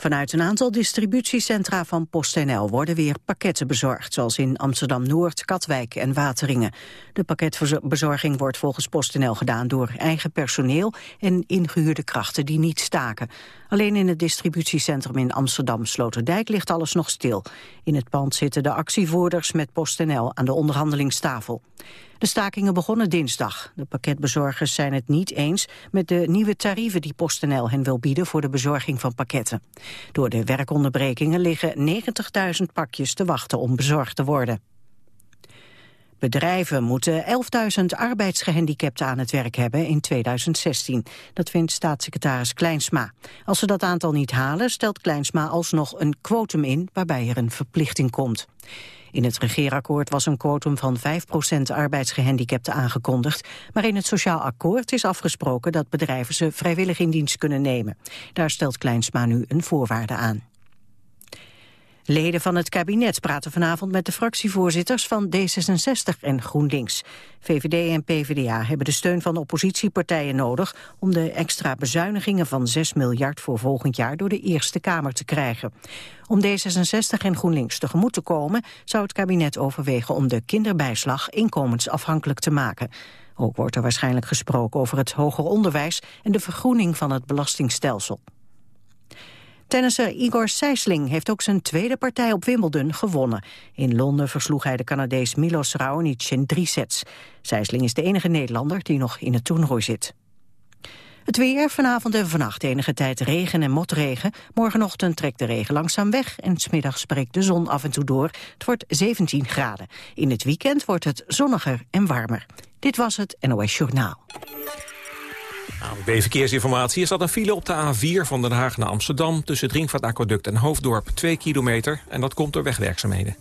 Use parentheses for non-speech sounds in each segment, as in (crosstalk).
Vanuit een aantal distributiecentra van PostNL worden weer pakketten bezorgd, zoals in Amsterdam-Noord, Katwijk en Wateringen. De pakketbezorging wordt volgens PostNL gedaan door eigen personeel en ingehuurde krachten die niet staken. Alleen in het distributiecentrum in Amsterdam-Sloterdijk ligt alles nog stil. In het pand zitten de actievoerders met PostNL aan de onderhandelingstafel. De stakingen begonnen dinsdag. De pakketbezorgers zijn het niet eens met de nieuwe tarieven die PostNL hen wil bieden voor de bezorging van pakketten. Door de werkonderbrekingen liggen 90.000 pakjes te wachten om bezorgd te worden. Bedrijven moeten 11.000 arbeidsgehandicapten aan het werk hebben in 2016. Dat vindt staatssecretaris Kleinsma. Als ze dat aantal niet halen, stelt Kleinsma alsnog een quotum in... waarbij er een verplichting komt. In het regeerakkoord was een quotum van 5% arbeidsgehandicapten aangekondigd. Maar in het sociaal akkoord is afgesproken dat bedrijven ze vrijwillig in dienst kunnen nemen. Daar stelt Kleinsma nu een voorwaarde aan. Leden van het kabinet praten vanavond met de fractievoorzitters van D66 en GroenLinks. VVD en PvdA hebben de steun van oppositiepartijen nodig om de extra bezuinigingen van 6 miljard voor volgend jaar door de Eerste Kamer te krijgen. Om D66 en GroenLinks tegemoet te komen zou het kabinet overwegen om de kinderbijslag inkomensafhankelijk te maken. Ook wordt er waarschijnlijk gesproken over het hoger onderwijs en de vergroening van het belastingstelsel. Tennisser Igor Sijsling heeft ook zijn tweede partij op Wimbledon gewonnen. In Londen versloeg hij de Canadees Milos Raonic in drie sets. Sijsling is de enige Nederlander die nog in het toernooi zit. Het weer, vanavond en vannacht enige tijd regen en motregen. Morgenochtend trekt de regen langzaam weg en smiddags breekt de zon af en toe door. Het wordt 17 graden. In het weekend wordt het zonniger en warmer. Dit was het NOS Journaal. ANB Verkeersinformatie is dat een file op de A4 van Den Haag naar Amsterdam... tussen het Ringvaartaquaduct en Hoofddorp 2 kilometer. En dat komt door wegwerkzaamheden.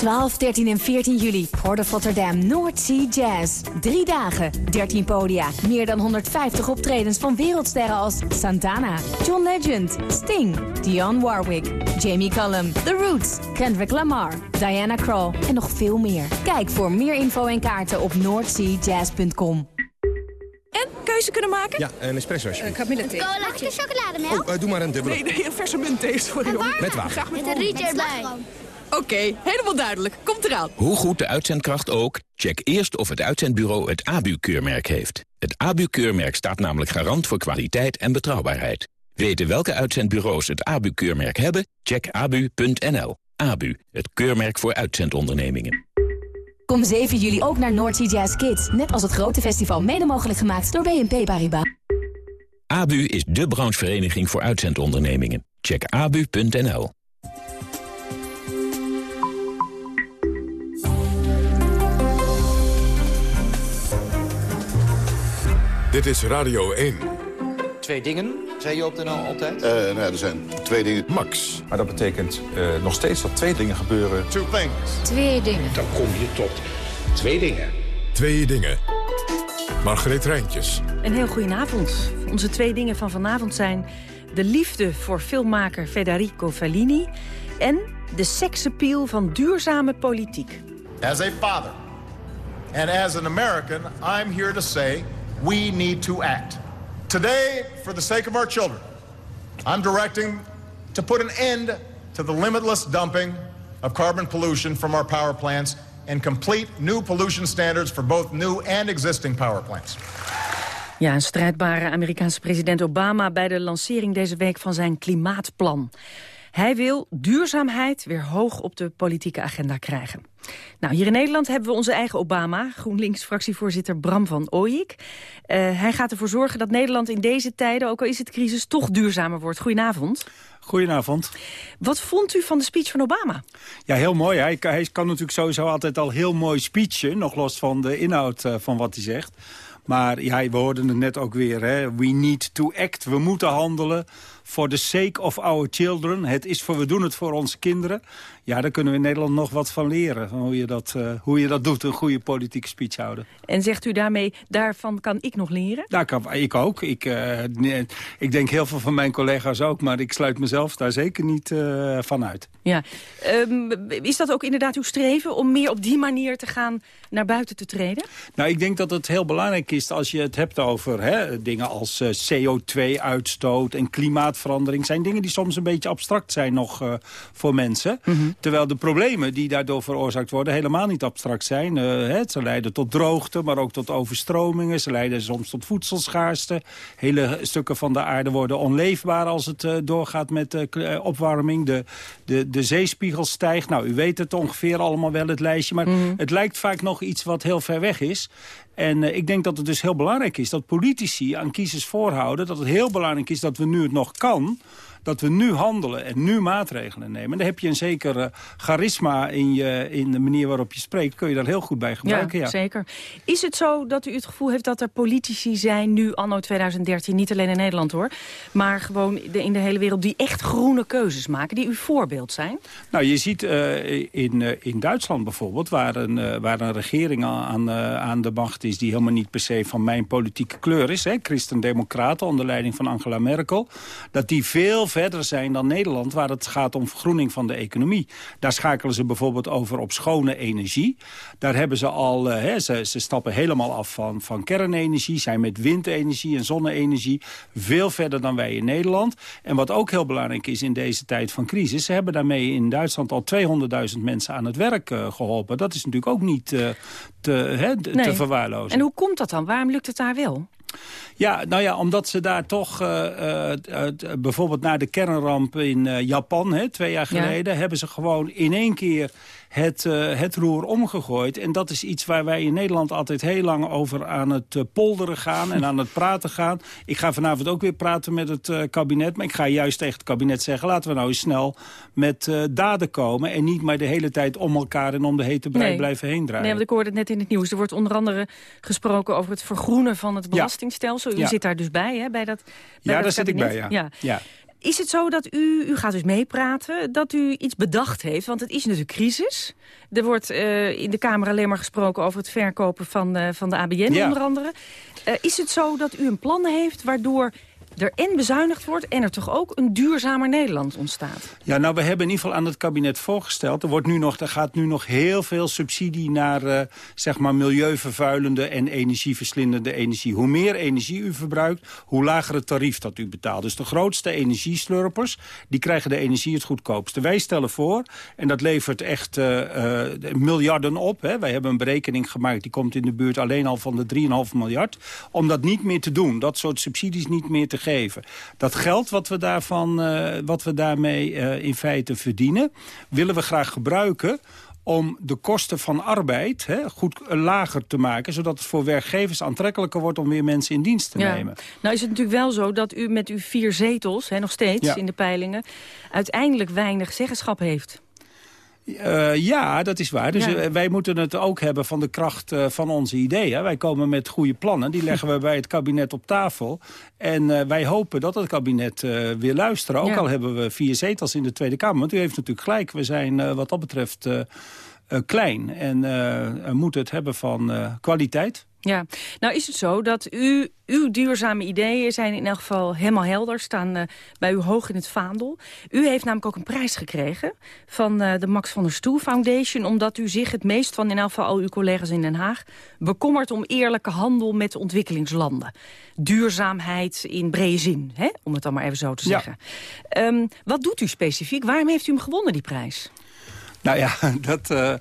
12, 13 en 14 juli. Port of Rotterdam North Sea Jazz. Drie dagen, 13 podia. Meer dan 150 optredens van wereldsterren als Santana, John Legend, Sting, Dionne Warwick, Jamie Cullum, The Roots, Kendrick Lamar, Diana Krall en nog veel meer. Kijk voor meer info en kaarten op northseajazz.com. En keuze kunnen maken? Ja, een espresso alsjeblieft. Een kamillethee. Mag ik een chocolademelk? Oh, uh, doe maar een dubbele. Nee, nee, een verse muntthee, sorry hoor. Met water. Graag met, Met een rietje erbij. Oké, helemaal duidelijk. Komt eraan. Hoe goed de uitzendkracht ook, check eerst of het uitzendbureau het ABU-keurmerk heeft. Het ABU-keurmerk staat namelijk garant voor kwaliteit en betrouwbaarheid. Weten welke uitzendbureaus het ABU-keurmerk hebben? Check abu.nl. ABU, het keurmerk voor uitzendondernemingen. Kom 7 juli ook naar North Sea Jazz Kids. Net als het grote festival mede mogelijk gemaakt door BNP Paribas. ABU is de branchevereniging voor uitzendondernemingen. Check abu.nl. Dit is Radio 1. Twee dingen, zei je op de NL altijd? Uh, nou, er zijn twee dingen. Max. Maar dat betekent uh, nog steeds dat twee dingen gebeuren. Two things. Twee dingen. Dan kom je tot twee dingen. Twee dingen. Margreet Rijntjes. Een heel goedenavond. Onze twee dingen van vanavond zijn... de liefde voor filmmaker Federico Fellini... en de seksappeal van duurzame politiek. As a father and as an American, I'm here to say... we need to act. Today, for the sake of our children, I'm directing to put an end to the limitless dumping of carbon pollution from our power plants and complete new pollution standards for both new and existing power plants. Ja, een strijdbare Amerikaanse president Obama bij de lancering deze week van zijn klimaatplan. Hij wil duurzaamheid weer hoog op de politieke agenda krijgen. Nou, hier in Nederland hebben we onze eigen Obama, GroenLinks-fractievoorzitter Bram van Ooyik. Uh, hij gaat ervoor zorgen dat Nederland in deze tijden, ook al is het crisis, toch duurzamer wordt. Goedenavond. Goedenavond. Wat vond u van de speech van Obama? Ja, heel mooi. Hij, hij kan natuurlijk sowieso altijd al heel mooi speechen, nog los van de inhoud uh, van wat hij zegt. Maar ja, we hoorden het net ook weer, hè. we need to act, we moeten handelen for the sake of our children. Het is voor, we doen het voor onze kinderen. Ja, daar kunnen we in Nederland nog wat van leren. Hoe je dat, uh, hoe je dat doet, een goede politieke speech houden. En zegt u daarmee, daarvan kan ik nog leren? Daar kan ik ook. Ik, uh, ik denk heel veel van mijn collega's ook, maar ik sluit mezelf daar zeker niet uh, van uit. Ja. Um, is dat ook inderdaad uw streven om meer op die manier te gaan naar buiten te treden? Nou, ik denk dat het heel belangrijk is als je het hebt over hè, dingen als CO2-uitstoot en klimaatverandering. zijn dingen die soms een beetje abstract zijn nog voor mensen. Mm -hmm. Terwijl de problemen die daardoor veroorzaakt worden helemaal niet abstract zijn. Uh, hè, ze leiden tot droogte, maar ook tot overstromingen. Ze leiden soms tot voedselschaarste. Hele stukken van de aarde worden onleefbaar als het uh, doorgaat met uh, opwarming. De, de, de zeespiegel stijgt. Nou, u weet het ongeveer allemaal wel, het lijstje. Maar mm. het lijkt vaak nog iets wat heel ver weg is. En uh, ik denk dat het dus heel belangrijk is dat politici aan kiezers voorhouden... dat het heel belangrijk is dat we nu het nog kan dat we nu handelen en nu maatregelen nemen. En dan heb je een zeker uh, charisma in, je, in de manier waarop je spreekt. Kun je daar heel goed bij gebruiken. Ja, ja, zeker. Is het zo dat u het gevoel heeft dat er politici zijn nu anno 2013... niet alleen in Nederland hoor, maar gewoon in de hele wereld... die echt groene keuzes maken, die uw voorbeeld zijn? Nou, je ziet uh, in, uh, in Duitsland bijvoorbeeld... waar een, waar een regering aan, aan de macht is... die helemaal niet per se van mijn politieke kleur is... christen-democraten onder leiding van Angela Merkel... dat die veel verder zijn dan Nederland... waar het gaat om vergroening van de economie. Daar schakelen ze bijvoorbeeld over op schone energie. Daar hebben ze al, uh, ze, ze stappen helemaal af van, van kernenergie... zijn met windenergie en zonne-energie veel verder dan wij in Nederland. En wat ook heel belangrijk is in deze tijd van crisis... ze hebben daarmee in Duitsland al 200.000 mensen aan het werk uh, geholpen. Dat is natuurlijk ook niet uh, te, hè, nee. te verwaarlozen. En hoe komt dat dan? Waarom lukt het daar wel? Ja, nou ja, omdat ze daar toch uh, uh, uh, bijvoorbeeld na de kernramp in Japan, hè, twee jaar geleden, ja. hebben ze gewoon in één keer het, uh, het roer omgegooid. En dat is iets waar wij in Nederland altijd heel lang over aan het uh, polderen gaan en aan het praten gaan. Ik ga vanavond ook weer praten met het uh, kabinet. Maar ik ga juist tegen het kabinet zeggen, laten we nou eens snel met daden komen. En niet maar de hele tijd om elkaar en om de hete brei nee. blijven heen draaien. Nee, want ik hoorde het net in het nieuws. Er wordt onder andere gesproken over het vergroenen van het belastingstelsel. U ja. zit daar dus bij, hè, bij dat bij Ja, dat daar zit ik bij, ja. ja. ja. Is het zo dat u, u gaat dus meepraten, dat u iets bedacht heeft? Want het is natuurlijk crisis. Er wordt uh, in de Kamer alleen maar gesproken over het verkopen van, uh, van de ABN ja. onder andere. Uh, is het zo dat u een plan heeft waardoor en bezuinigd wordt... en er toch ook een duurzamer Nederland ontstaat? Ja, nou, we hebben in ieder geval aan het kabinet voorgesteld... er, wordt nu nog, er gaat nu nog heel veel subsidie naar uh, zeg maar milieuvervuilende... en energieverslindende energie. Hoe meer energie u verbruikt, hoe lager het tarief dat u betaalt. Dus de grootste energieslurpers, die krijgen de energie het goedkoopste. Wij stellen voor, en dat levert echt uh, uh, miljarden op. Hè. Wij hebben een berekening gemaakt, die komt in de buurt alleen al van de 3,5 miljard. Om dat niet meer te doen, dat soort subsidies niet meer te geven. Dat geld wat we, daarvan, uh, wat we daarmee uh, in feite verdienen... willen we graag gebruiken om de kosten van arbeid hè, goed uh, lager te maken... zodat het voor werkgevers aantrekkelijker wordt om weer mensen in dienst te ja. nemen. Nou is het natuurlijk wel zo dat u met uw vier zetels, hè, nog steeds ja. in de peilingen... uiteindelijk weinig zeggenschap heeft. Uh, ja, dat is waar. Dus ja. uh, wij moeten het ook hebben van de kracht uh, van onze ideeën. Wij komen met goede plannen. Die leggen we bij het kabinet op tafel. En wij hopen dat het kabinet weer luisteren. Ook ja. al hebben we vier zetels in de Tweede Kamer. Want u heeft natuurlijk gelijk. We zijn wat dat betreft klein. En moeten het hebben van kwaliteit. Ja, nou is het zo dat u, uw duurzame ideeën zijn in elk geval helemaal helder, staan uh, bij u hoog in het vaandel. U heeft namelijk ook een prijs gekregen van uh, de Max van der Stoel Foundation, omdat u zich het meest van in elk geval al uw collega's in Den Haag bekommert om eerlijke handel met ontwikkelingslanden. Duurzaamheid in brede zin, hè? om het dan maar even zo te zeggen. Ja. Um, wat doet u specifiek? Waarom heeft u hem gewonnen, die prijs? Nou ja, (laughs) dat, uh,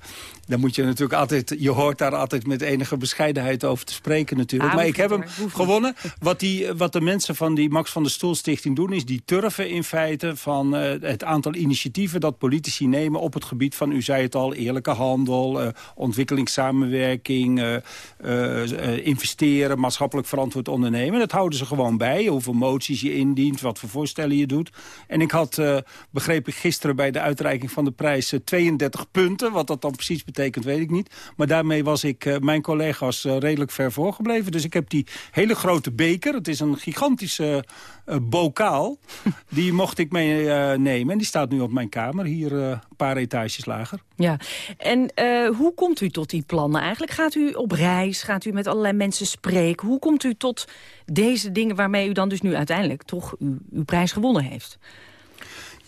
dan moet je natuurlijk altijd... Je hoort daar altijd met enige bescheidenheid over te spreken natuurlijk. Ah, maar ik heb hem gewonnen. Wat, die, wat de mensen van die Max van der Stoel Stichting doen... is die turven in feite van uh, het aantal initiatieven... dat politici nemen op het gebied van, u zei het al... eerlijke handel, uh, ontwikkelingssamenwerking... Uh, investeren, maatschappelijk verantwoord ondernemen. Dat houden ze gewoon bij. Hoeveel moties je indient, wat voor voorstellen je doet. En ik had, begreep ik gisteren bij de uitreiking van de prijs... 32 punten, wat dat dan precies betekent betekent, weet ik niet. Maar daarmee was ik uh, mijn collega's uh, redelijk ver voorgebleven. Dus ik heb die hele grote beker, het is een gigantische uh, bokaal... (laughs) die mocht ik meenemen en die staat nu op mijn kamer, hier een paar etages lager. Ja, en hoe komt u tot die plannen eigenlijk? Gaat u op reis, gaat u met allerlei mensen spreken? Hoe komt u tot deze dingen waarmee u dan dus nu uiteindelijk toch uw, uw prijs gewonnen heeft?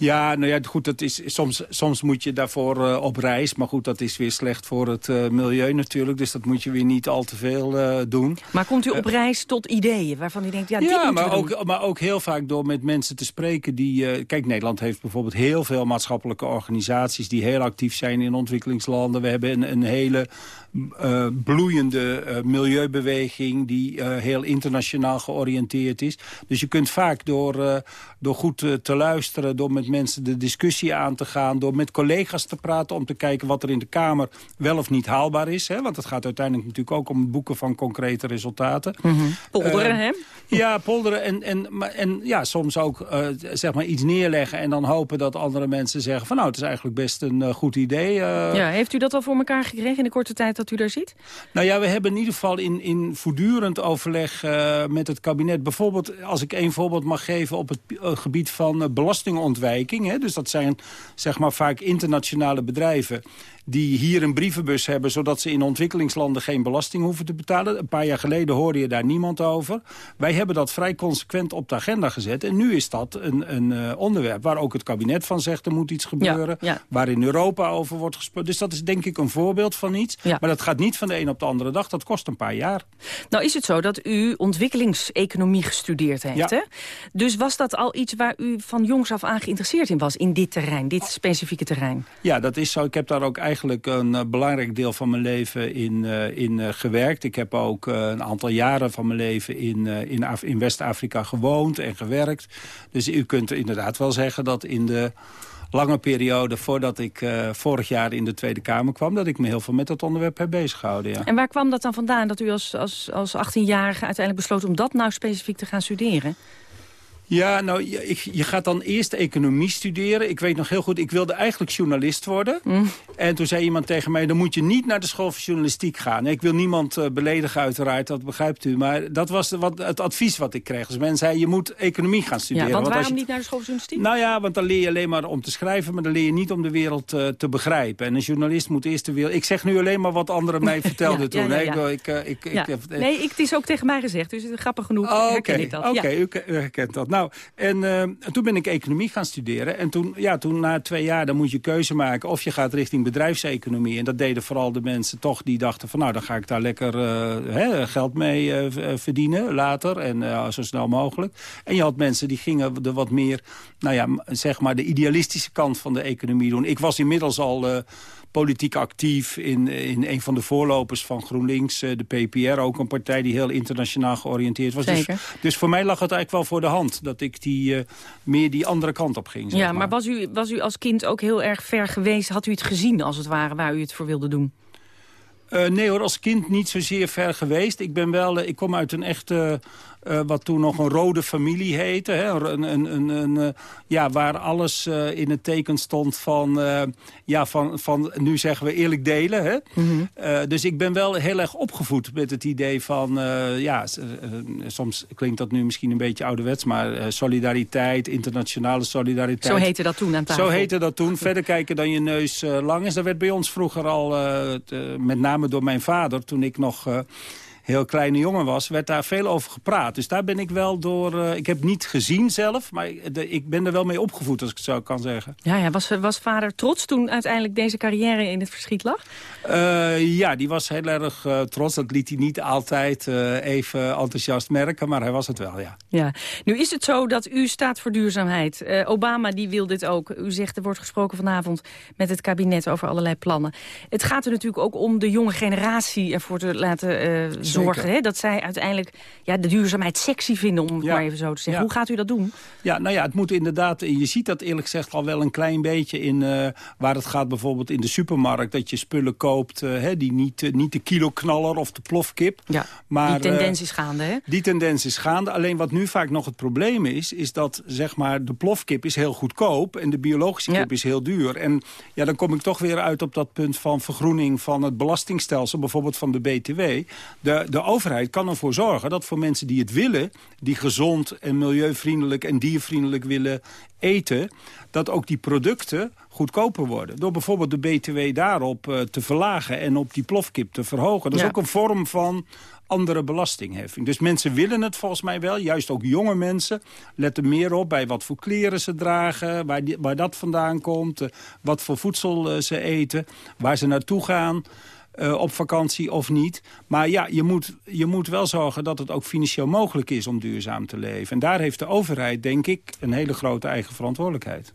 Ja, nou ja, goed, dat is, soms, soms moet je daarvoor uh, op reis. Maar goed, dat is weer slecht voor het uh, milieu natuurlijk. Dus dat moet je weer niet al te veel uh, doen. Maar komt u op reis tot ideeën waarvan u denkt, ja, dit ja maar ook, maar ook heel vaak door met mensen te spreken die... kijk, Nederland heeft bijvoorbeeld heel veel maatschappelijke organisaties... die heel actief zijn in ontwikkelingslanden. We hebben een, een hele bloeiende milieubeweging... die heel internationaal georiënteerd is. Dus je kunt vaak door, door goed te luisteren... door met mensen de discussie aan te gaan... door met collega's te praten om te kijken wat er in de Kamer... wel of niet haalbaar is. Hè? Want het gaat uiteindelijk natuurlijk ook om boeken van concrete resultaten. Mm -hmm. Polderen, hè? Ja, polderen en, en, en ja, soms ook zeg maar iets neerleggen... en dan hopen dat andere mensen zeggen van... nou, het is eigenlijk best een goed idee. ja, heeft u dat al voor elkaar gekregen in de korte tijd dat u daar ziet? Nou ja, we hebben in ieder geval in, in voortdurend overleg met het kabinet... bijvoorbeeld, als ik één voorbeeld mag geven op het gebied van uh, Hè, dus dat zijn zeg maar vaak internationale bedrijven die hier een brievenbus hebben... zodat ze in ontwikkelingslanden geen belasting hoeven te betalen. Een paar jaar geleden hoorde je daar niemand over. Wij hebben dat vrij consequent op de agenda gezet. En nu is dat een, een uh, onderwerp waar ook het kabinet van zegt... er moet iets gebeuren, ja, ja. waar in Europa over wordt gesproken. Dus dat is denk ik een voorbeeld van iets. Ja. Maar dat gaat niet van de een op de andere dag. Dat kost een paar jaar. Nou is het zo dat u ontwikkelingseconomie gestudeerd heeft, hè? Dus was dat al iets waar u van jongs af aan geïnteresseerd in was... in dit terrein, dit specifieke terrein? Ja, dat is zo. Ik heb daar ook eigenlijk een uh, belangrijk deel van mijn leven in, uh, in uh, gewerkt. Ik heb ook een aantal jaren van mijn leven in, in, in West-Afrika gewoond en gewerkt. Dus u kunt inderdaad wel zeggen dat in de lange periode voordat ik vorig jaar in de Tweede Kamer kwam... dat ik me heel veel met dat onderwerp heb bezighouden. Ja. En waar kwam dat dan vandaan dat u als, als, als 18-jarige uiteindelijk besloot... om dat nou specifiek te gaan studeren? Ja, nou, je, ik, je gaat dan eerst economie studeren. Ik weet nog heel goed, ik wilde eigenlijk journalist worden. Mm. En toen zei iemand tegen mij, dan moet je niet naar de school van journalistiek gaan. Ik wil niemand uh, beledigen uiteraard, dat begrijpt u. Maar dat was wat, het advies wat ik kreeg. Dus men zei, je moet economie gaan studeren. Ja, want, want waarom je, niet naar de school van journalistiek? Nou ja, want dan leer je alleen maar om te schrijven... maar dan leer je niet om de wereld uh, te begrijpen. En een journalist moet eerst de wereld... Ik zeg nu alleen maar wat anderen mij (laughs) vertelden ja, toen. Ja, ja, ik, ik, nee, het is ook tegen mij gezegd, dus het is grappig genoeg. Oh, herken ik dat. Oké, okay, u herkent dat. Nou, en... Uh, en toen ben ik economie gaan studeren. En toen, ja, toen na twee jaar, dan moet je keuze maken of je gaat richting bedrijfseconomie. En dat deden vooral de mensen toch die dachten van nou, dan ga ik daar lekker uh, hè, geld mee uh, verdienen later. En zo snel mogelijk. En je had mensen die gingen er wat meer, nou ja, zeg maar de idealistische kant van de economie doen. Ik was inmiddels al politiek actief in, in een van de voorlopers van GroenLinks, de PPR. Ook een partij die heel internationaal georiënteerd was. Dus, dus, voor mij lag het eigenlijk wel voor de hand dat ik die, uh, meer die andere kant op ging. Zeg ja, maar, maar was, u, was u als kind ook heel erg ver geweest? Had u het gezien als het ware waar u het voor wilde doen? Uh, nee hoor, als kind niet zozeer ver geweest. Ik ben wel, uh, ik kom uit een echte... Uh, wat toen nog een rode familie heette. Hè? Een, een, een, een ja, waar alles uh, in het teken stond van, ja, van, van, nu zeggen we eerlijk delen. Hè? Mm -hmm. dus ik ben wel heel erg opgevoed met het idee van, ja, soms klinkt dat nu misschien een beetje ouderwets, maar solidariteit, internationale solidariteit. Zo heette dat toen aan tafel. Zo heette dat toen. Verder kijken dan je neus lang is. Dat werd bij ons vroeger al, met name door mijn vader, toen ik nog heel kleine jongen was, werd daar veel over gepraat. Dus daar ben ik wel door... Uh, ik heb niet gezien zelf, maar de, ik ben er wel mee opgevoed, als ik het zo kan zeggen. Ja, ja was, was vader trots toen uiteindelijk deze carrière in het verschiet lag? Uh, ja, die was heel erg uh, trots. Dat liet hij niet altijd even enthousiast merken, maar hij was het wel, ja. ja. Nu is het zo dat u staat voor duurzaamheid. Obama die wil dit ook. U zegt, er wordt gesproken vanavond met het kabinet over allerlei plannen. Het gaat er natuurlijk ook om de jonge generatie ervoor te laten zorgen zorgen hè, dat zij uiteindelijk ja, de duurzaamheid sexy vinden, om het maar even zo te zeggen. Hoe gaat u dat doen? Ja, nou ja, het moet inderdaad, en je ziet dat eerlijk gezegd al wel een klein beetje in uh, waar het gaat bijvoorbeeld in de supermarkt, dat je spullen koopt uh, hè, die niet, uh, niet de kiloknaller of de plofkip. Ja, maar, die tendens is gaande, hè? Die tendens is gaande. Alleen wat nu vaak nog het probleem is, is dat zeg maar de plofkip is heel goedkoop en de biologische kip is heel duur. En ja, dan kom ik toch weer uit op dat punt van vergroening van het belastingstelsel, bijvoorbeeld van de BTW. De, de overheid kan ervoor zorgen dat voor mensen die het willen, die gezond en milieuvriendelijk en diervriendelijk willen eten, dat ook die producten goedkoper worden. Door bijvoorbeeld de BTW daarop uh, te verlagen en op die plofkip te verhogen. Dat is ook een vorm van andere belastingheffing. Dus mensen willen het volgens mij wel, juist ook jonge mensen... letten meer op bij wat voor kleren ze dragen, waar, die, waar dat vandaan komt... Uh, wat voor voedsel uh, ze eten, waar ze naartoe gaan... Uh, op vakantie of niet. Maar ja, je moet, je moet wel zorgen dat het ook financieel mogelijk is om duurzaam te leven. En daar heeft de overheid, denk ik, een hele grote eigen verantwoordelijkheid.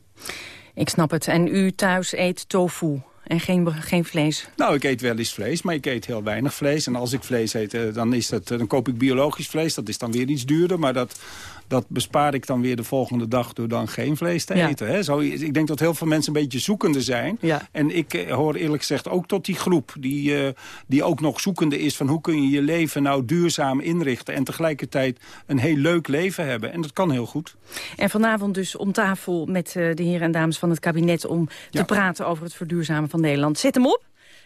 Ik snap het. En u thuis eet tofu? En geen, geen vlees? Nou, ik eet wel eens vlees, maar ik eet heel weinig vlees. En als ik vlees eet, dan, is dat, dan koop ik biologisch vlees. Dat is dan weer iets duurder, maar dat, dat bespaar ik dan weer de volgende dag door dan geen vlees te Ja. eten. Hè? Zo, ik denk dat heel veel mensen een beetje zoekende zijn. Ja. En ik eh, hoor eerlijk gezegd ook tot die groep die, eh, die ook nog zoekende is... van hoe kun je je leven nou duurzaam inrichten... en tegelijkertijd een heel leuk leven hebben. En dat kan heel goed. En vanavond dus om tafel met eh, de heren en dames van het kabinet... om te praten over het verduurzamen van Nederland. Zet hem op.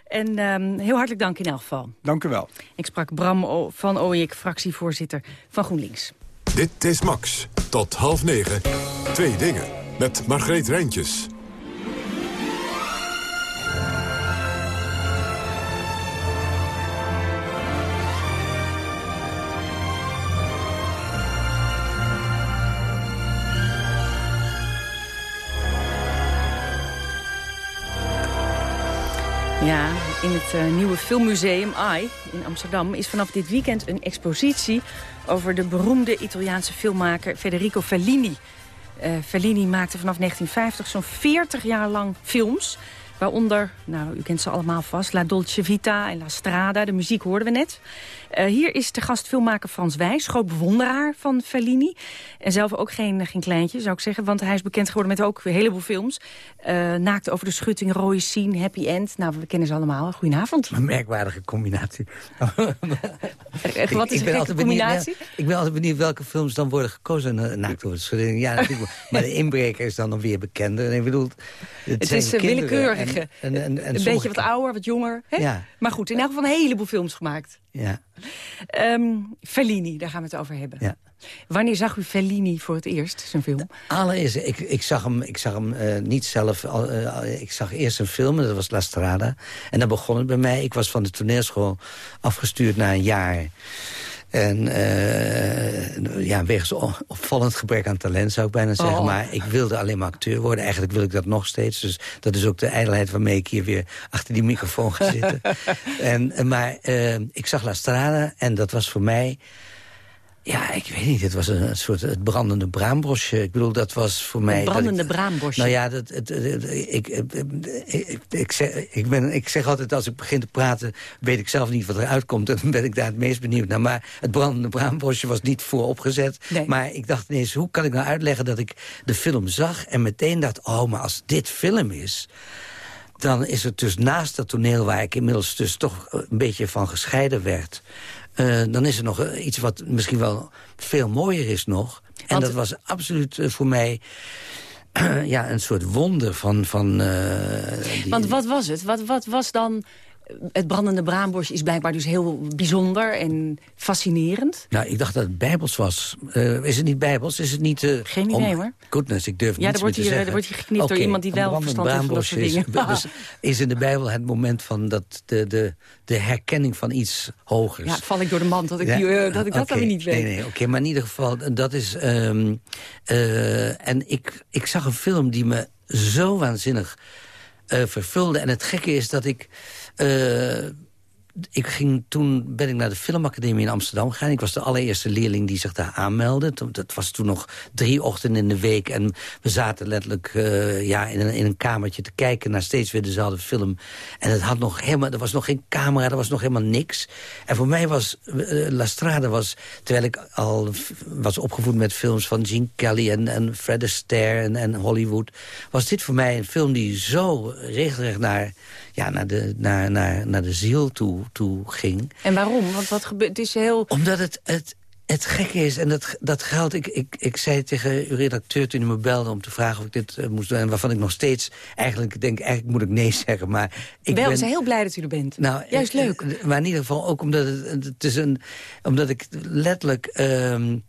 En ehm, heel hartelijk dank in elk geval. Dank u wel. Ik sprak Bram van Ooyek, fractievoorzitter van GroenLinks. Dit is Max. Tot half negen. Twee dingen. Met Margreet Rijntjes. Ja, in het uh, nieuwe filmmuseum AI in Amsterdam... is vanaf dit weekend een expositie over de beroemde Italiaanse filmmaker Federico Fellini. Uh, Fellini maakte vanaf 1950 zo'n 40 jaar lang films... Waaronder, nou, u kent ze allemaal vast, La Dolce Vita en La Strada. De muziek hoorden we net. Uh, hier is de gast filmmaker Frans Wijs, groot bewonderaar van Fellini. En zelf ook geen, geen kleintje, zou ik zeggen. Want hij is bekend geworden met ook een heleboel films. Uh, Naakt over de schutting, Rooie Scene, Happy End. Nou, we kennen ze allemaal. Goedenavond. Een merkwaardige combinatie. Echt, wat is een combinatie? Benieuwd, ik ben altijd benieuwd welke films dan worden gekozen. Uh, naakt over de schutting. Ja, natuurlijk. (laughs) maar de inbreker is dan nog weer bekender. En ik bedoel, het, het is willekeurig. En, en, en, en, een beetje wat ouder, wat jonger. Hè? Ja. Maar goed, in elk geval een heleboel films gemaakt. Ja. Um, Fellini, daar gaan we het over hebben. Ja. Wanneer zag u Fellini voor het eerst, zijn film? Allereerst, ik, ik zag hem, ik zag hem uh, niet zelf. Uh, ik zag eerst een film, dat was La Strada. En dan begon het bij mij. Ik was van de toneelschool afgestuurd na een jaar. En uh, ja, wegens opvallend gebrek aan talent zou ik bijna zeggen. Oh. Maar ik wilde alleen maar acteur worden. Eigenlijk wil ik dat nog steeds. Dus dat is ook de ijdelheid waarmee ik hier weer achter die microfoon ga zitten. (laughs) en, maar uh, ik zag La Strada en dat was voor mij... Ja, ik weet niet. Het was een, soort het brandende braambosje. Ik bedoel, dat was voor mij... Een brandende braambosje? Nou ja, dat, het, het, ik, ik, ik, ik, zeg, ik, ben, ik zeg altijd als ik begin te praten... weet ik zelf niet wat eruit komt. En dan ben ik daar het meest benieuwd naar. Maar het brandende braambosje was niet vooropgezet. Nee. Maar ik dacht ineens, hoe kan ik nou uitleggen dat ik de film zag... en meteen dacht, oh, maar als dit film is dan is het dus naast dat toneel... waar ik inmiddels dus toch een beetje van gescheiden werd... Uh, dan is er nog uh, iets wat misschien wel veel mooier is nog. En Want, dat was absoluut uh, voor mij (clears throat) ja, een soort wonder van... van die... Want wat was het? Wat, wat was dan... Het brandende braambos is blijkbaar dus heel bijzonder en fascinerend. Nou, ik dacht dat het bijbels was. Uh, is het niet bijbels? Is het niet... Uh, Geen idee, hoor. Goodness, ik durf ja, niets meer te hier, zeggen. Er wordt hier geknipt okay, door iemand die wel verstand heeft van dat soort is, dingen. (laughs) dus is in de Bijbel het moment van dat de, de, de herkenning van iets hogers. Ja, val ik door de mand dat ik, ja, die, uh, dat, ik dat dan weer niet weet. Nee, nee, oké, okay, maar in ieder geval, dat is... Um, en ik, ik zag een film die me zo waanzinnig vervulde. En het gekke is dat ik... Uh, ik ging, toen ben ik naar de Filmacademie in Amsterdam gegaan. Ik was de allereerste leerling die zich daar aanmeldde. Dat was toen nog drie ochtenden in de week. En we zaten letterlijk uh, ja, in, een, in een kamertje te kijken naar steeds weer dezelfde film. En het had nog helemaal, er was nog geen camera, er was nog helemaal niks. En voor mij was uh, La Strada, was, terwijl ik al was opgevoed met films van Gene Kelly en, en Fred Astaire en, en Hollywood... was dit voor mij een film die zo regelrecht naar ja, naar, de, naar, naar, naar de ziel toe, toe ging. En waarom? Want wat gebeurt? Het is heel... Omdat het, het, het gekke is, en dat, dat geldt... Ik, ik, ik zei tegen uw redacteur toen hij me belde om te vragen of ik dit uh, moest doen... en waarvan ik nog steeds eigenlijk denk, eigenlijk moet ik nee (laughs) zeggen. Maar ik Wel, ben, zijn heel blij dat u er bent. Nou, Juist ik, leuk. Maar in ieder geval ook omdat, het, het is een, omdat ik letterlijk... Um,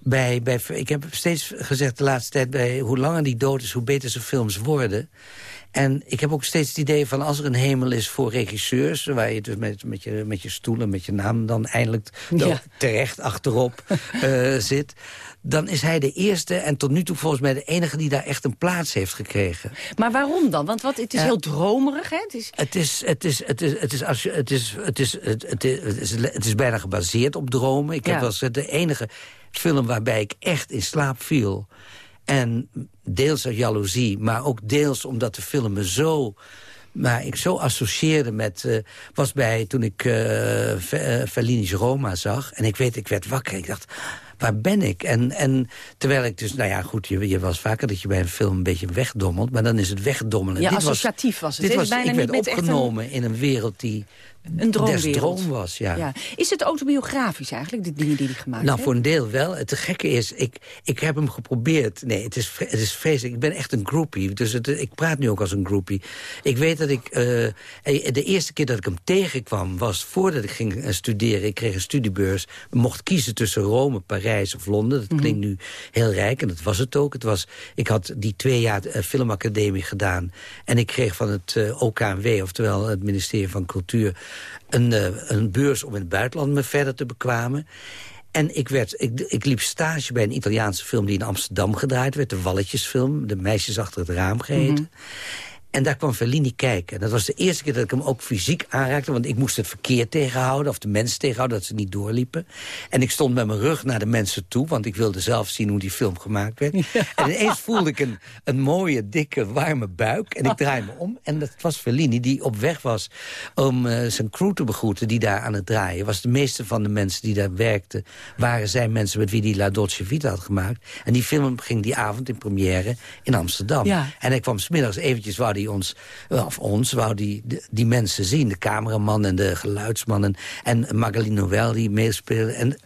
bij, bij, ik heb steeds gezegd de laatste tijd... Bij, hoe langer die dood is, hoe beter zijn films worden. En ik heb ook steeds het idee van als er een hemel is voor regisseurs... waar je dus met, met, je, met je stoelen, met je naam dan eindelijk ja. terecht achterop uh, (laughs) zit... dan is hij de eerste en tot nu toe volgens mij de enige die daar echt een plaats heeft gekregen. Maar waarom dan? Want wat, het is ja. heel dromerig, hè? Het is... Het is, het is, het is, het is, als je, het is, het is, het is, het is, bijna gebaseerd op dromen. Ik heb wel de enige film waarbij ik echt in slaap viel... En deels uit jaloezie, maar ook deels omdat de film me zo... Maar ik zo associeerde met... Uh, was bij toen ik uh, Fellini's Roma zag. En ik weet, ik werd wakker. Ik dacht, waar ben ik? En, en terwijl ik dus, nou ja, goed, je, je was vaker dat je bij een film een beetje wegdommelt. Maar dan is het wegdommelen. Ja, dit associatief was, het. Dit was, bijna ik werd niet opgenomen een... in een wereld die een droomwereld. droom was, ja. ja. Is het autobiografisch eigenlijk, de dingen die hij gemaakt nou, heeft? voor een deel wel. Het gekke is, ik, ik heb hem geprobeerd. Nee, het is, het is vreselijk. Ik ben echt een groupie. Dus het, ik praat nu ook als een groupie. Ik weet dat ik... Uh, de eerste keer dat ik hem tegenkwam was voordat ik ging uh, studeren. Ik kreeg een studiebeurs. Mocht kiezen tussen Rome, Parijs of Londen. Dat klinkt mm -hmm. nu heel rijk en dat was het ook. Het was, ik had die twee jaar uh, filmacademie gedaan. En ik kreeg van het OKW, oftewel het ministerie van Cultuur een, uh, een beurs om in het buitenland me verder te bekwamen. En ik, werd, ik, ik liep stage bij een Italiaanse film die in Amsterdam gedraaid werd. De Walletjesfilm, De Meisjes Achter het Raam geheten. Mm -hmm. En daar kwam Fellini kijken. Dat was de eerste keer dat ik hem ook fysiek aanraakte. Want ik moest het verkeer tegenhouden, of de mensen tegenhouden... dat ze niet doorliepen. En ik stond met mijn rug naar de mensen toe... want ik wilde zelf zien hoe die film gemaakt werd. Ja. En ineens voelde ik een, een mooie, dikke, warme buik. En ik draai me om. En dat was Fellini, die op weg was om uh, zijn crew te begroeten... die daar aan het draaien was. De meeste van de mensen die daar werkten... waren zij mensen met wie hij La Dolce Vita had gemaakt. En die film ging die avond in première in Amsterdam. Ja. En hij kwam smiddags eventjes... wou die ons, of ons, wou die, die mensen zien. De cameraman en de geluidsman en, Magali Noël die meespeelde. En, dus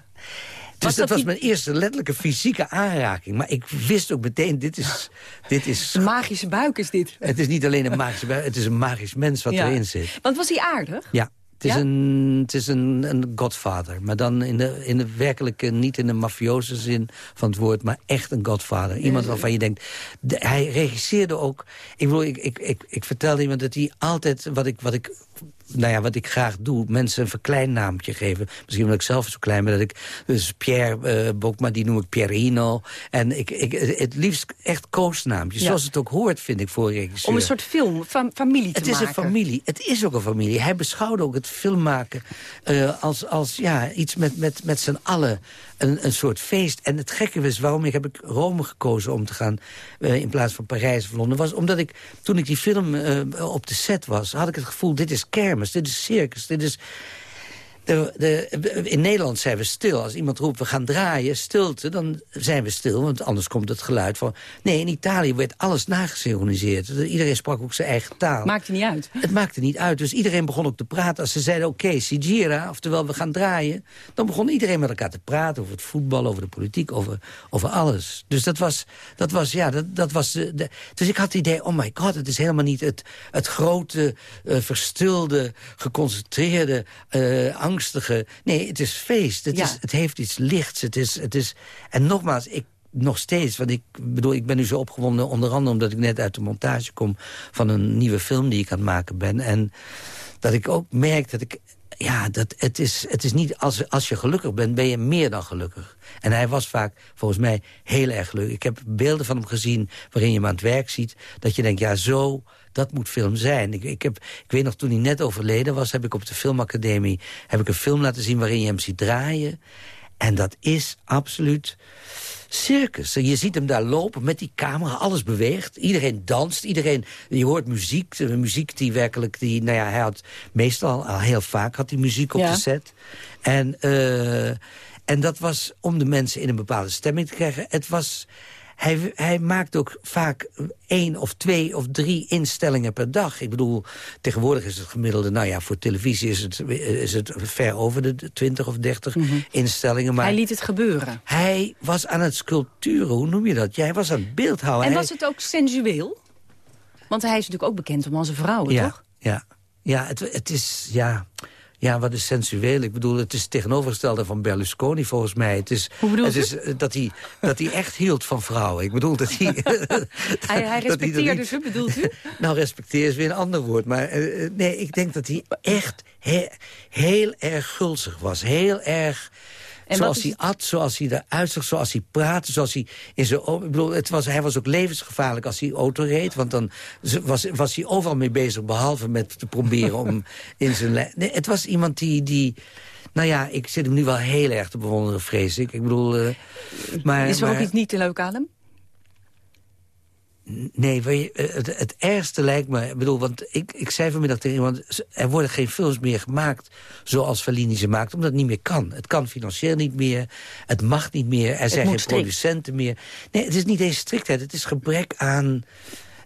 Was dat, dat was mijn eerste letterlijke fysieke aanraking. Maar ik wist ook meteen, dit is... (laughs) Dit is Een magische buik is dit. het is niet alleen een magische bui- het is een magisch mens wat Ja. erin zit. Want was hij aardig? Ja. Het is, Ja? een, het is een, een godfather. Maar dan in de, in de werkelijke, niet in de mafioze zin van het woord... maar echt een godfather. Iemand waarvan je denkt... de- hij regisseerde ook... Ik, bedoel, ik, ik, ik, ik vertelde iemand dat hij altijd... wat ik, wat ik nou ja, wat ik graag doe, mensen een verkleinnaampje geven. Misschien omdat ik zelf zo klein ben, dat ik... Dus Pierre eh Bokma, die noem ik Pierino. En ik, ik, het liefst echt koosnaampjes. Ja. Zoals het ook hoort, vind ik, voor regisseur. Om een soort film, fam- familie te Het is maken. een familie. Het is ook een familie. Hij beschouwde ook het filmmaken eh, als, als ja, iets met, met, met z'n allen. Een, een soort feest. En het gekke was, waarom ik heb ik Rome gekozen om te gaan... eh, in plaats van Parijs of Londen... was omdat ik, toen ik die film op de set was... had ik het gevoel, dit is kermis, dit is circus, dit is... De, de, in Nederland zijn we stil. Als iemand roept, we gaan draaien, stilte, dan zijn we stil. Want anders komt het geluid van... Nee, in Italië werd alles nagesynchroniseerd. Iedereen sprak ook zijn eigen taal. Maakt er niet uit. Het maakte niet uit. Dus iedereen begon ook te praten. Als ze zeiden, oké, okay, Sigira, oftewel we gaan draaien... dan begon iedereen met elkaar te praten over het voetbal, over de politiek, over, over alles. Dus dat was, dat was ja, dat, dat was de, de- Dus ik had het idee, oh my god, het is helemaal niet het, het grote, eh, verstilde, geconcentreerde, eh, angstige. Nee, het is feest. Het, Ja. is, het heeft iets lichts. Het is, het is, en nogmaals, ik nog steeds, want ik bedoel, ik ben nu zo opgewonden... onder andere omdat ik net uit de montage kom van een nieuwe film die ik aan het maken ben. En dat ik ook merk dat ik ja, dat, het, is, het is niet... Als, als je gelukkig bent, ben je meer dan gelukkig. En hij was vaak, volgens mij, heel erg gelukkig. Ik heb beelden van hem gezien waarin je hem aan het werk ziet... dat je denkt, ja, zo, dat moet film zijn. Ik, ik, heb, ik weet nog, toen hij net overleden was... heb ik op de filmacademie heb ik een film laten zien waarin je hem ziet draaien. En dat is absoluut circus. Je ziet hem daar lopen met die camera, alles beweegt. Iedereen danst, iedereen, je hoort muziek. De muziek die werkelijk, die, nou ja, hij had meestal, al heel vaak had hij muziek op Ja. de set. En, eh, en dat was om de mensen in een bepaalde stemming te krijgen. Het was... Hij, hij maakt ook vaak één of twee of drie instellingen per dag. Ik bedoel, tegenwoordig is het gemiddelde... nou ja, voor televisie is het, is het ver over de 20 of 30 instellingen. Maar Hij liet het gebeuren. hij was aan het sculpturen, hoe noem je dat? Jij was aan het beeldhouden. En Hij- was het ook sensueel? Want hij is natuurlijk ook bekend om onze vrouwen, ja, toch? Ja, ja het, het is... Ja, ja, wat is sensueel? Ik bedoel, het is het tegenovergestelde van Berlusconi volgens mij. Het is, Hoe het is eh, dat, hij, dat hij echt hield van vrouwen. Ik bedoel dat hij... (laughs) Hij, er (laughs) respecteerde niet- ze, bedoelt u? (laughs) Nou, respecteer is weer een ander woord. Maar eh, eh, nee, ik denk dat hij echt he- heel erg gulzig was. Heel erg... En zoals hij at, zoals hij eruit zag, zoals hij praatte, zoals hij in zijn... Ik bedoel, het was, hij was ook levensgevaarlijk als hij auto reed. Want dan was, was hij overal mee bezig, behalve met te proberen om (laughs) in zijn... Nee, het was iemand die... die nou ja, ik zit hem nu wel heel erg te bewonderen, vrees ik. Ik bedoel... eh, maar, is er ook iets niet te leuk aan hem? Nee, je, eh, het, het ergste lijkt me... Ik bedoel, want ik, ik zei vanmiddag tegen iemand... er worden geen films meer gemaakt zoals Fellini ze maakt... omdat het niet meer kan. Het kan financieel niet meer. Het mag niet meer. Er zijn geen strikt. producenten meer. Nee, het is niet eens striktheid. Het is gebrek aan...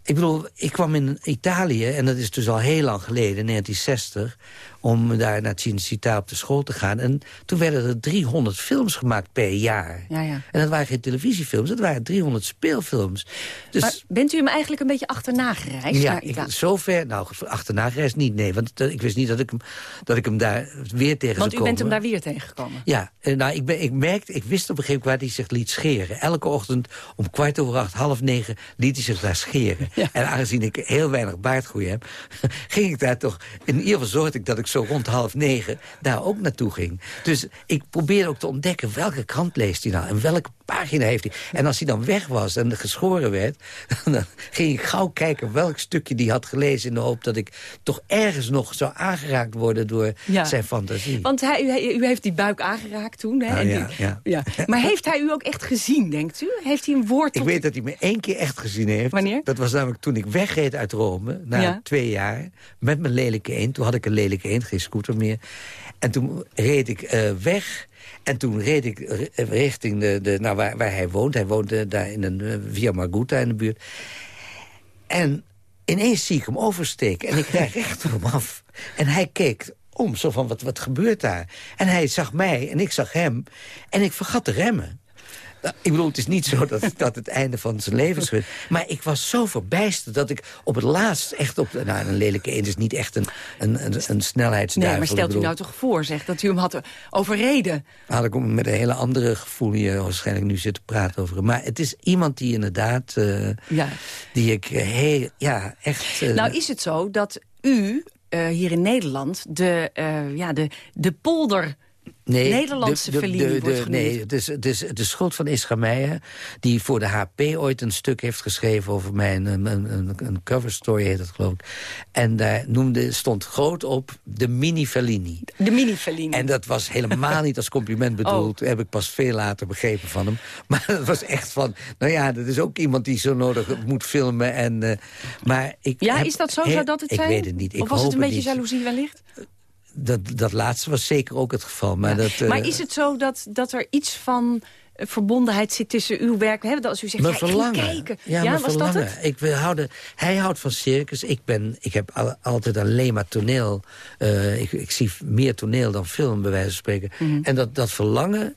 Ik bedoel, ik kwam in Italië, en dat is dus al heel lang geleden, 1960... om daar naar Cinecittà op de school te gaan. En toen werden er 300 films gemaakt per jaar. Ja, ja. En dat waren geen televisiefilms, dat waren 300 speelfilms. Dus Maar bent u hem eigenlijk een beetje achterna gereisd? ja, ik, zover, nou, achterna gereisd niet, nee. Want eh, ik wist niet dat ik hem, dat ik hem daar weer tegen Want zou u komen. bent hem daar weer tegengekomen. Ja, eh, nou, ik, ben, ik merkte, ik wist op een gegeven moment waar hij zich liet scheren. Elke ochtend om kwart over acht, half negen, liet hij zich daar scheren. En aangezien ik heel weinig baardgroei heb, (laughs) ging ik daar toch... In ieder geval zorgde ik dat ik zo rond half negen daar ook naartoe ging. Dus ik probeerde ook te ontdekken welke krant leest hij nou en welke pagina heeft hij. En als hij dan weg was en geschoren werd, (laughs) dan ging ik gauw kijken welk stukje die had gelezen... in de hoop dat ik toch ergens nog zou aangeraakt worden door Ja. zijn fantasie. Want hij, u, u heeft die buik aangeraakt toen. Hè? Nou En ja, die- ja. Maar heeft hij u ook echt gezien, denkt u? Heeft hij een woord Ik weet dat hij me één keer echt gezien heeft. Wanneer? Dat was namelijk toen ik wegreed uit Rome, na Ja. twee jaar, met mijn lelijke eend. Toen had ik een lelijke eend, geen scooter meer. En toen reed ik eh, weg... En toen reed ik ri- richting de, de, nou, waar, waar hij woont. Hij woont daar in een eh, Via Marguta in de buurt. En ineens zie ik hem oversteken. En ik rijd (laughs) recht op hem af. En hij keek om, zo van, wat, wat gebeurt daar? En hij zag mij en ik zag hem. En ik vergat te remmen. Nou, Ik bedoel, het is niet zo dat, dat het einde van zijn leven is. Maar ik was zo verbijsterd dat ik op het laatst echt op... Nou, een lelijke eend is niet echt een, een, een, een snelheidsduivel. Nee, maar stelt u nou toch voor, zeg, dat u hem had overreden? had ik met een hele andere gevoel hier waarschijnlijk nu zitten praten over. Maar het is iemand die inderdaad... eh, Ja. Die ik eh, heel, ja, echt... eh, Nou is het zo dat u hier in Nederland de, ja, de, de polder... Nederlandse de- de- de- wordt de- genoemd. Nee, het is, het is de schuld van Isra Meijer... die voor de HP ooit een stuk heeft geschreven over mij. Een, een, een, cover story heet het, geloof ik. En daar noemde, stond groot op de mini Fellini. De mini Fellini. En dat was helemaal niet als compliment (laughs) bedoeld. Oh. Heb ik pas veel later begrepen van hem. (laughs) Maar het was echt van... Nou ja, dat is ook iemand die zo nodig moet filmen. En, eh, maar ik Ja, heb is dat zo? Zou dat het ik zijn? weet het niet. Ik of was het een beetje niet. jaloezie wellicht? Dat, dat laatste was zeker ook het geval. Maar, dat, eh, Maar is het zo dat, dat er iets van eh, verbondenheid zit tussen uw werk... Hè, dat als u zegt, Mijn ja, ik ging verlangen. kijken. Ja, was verlangen. dat het? Ik wil houden, hij houdt van circus. Ik, ben, ik heb al- altijd alleen maar toneel. eh, ik, ik zie meer toneel dan film, bij wijze van spreken. Mhm. En dat, dat verlangen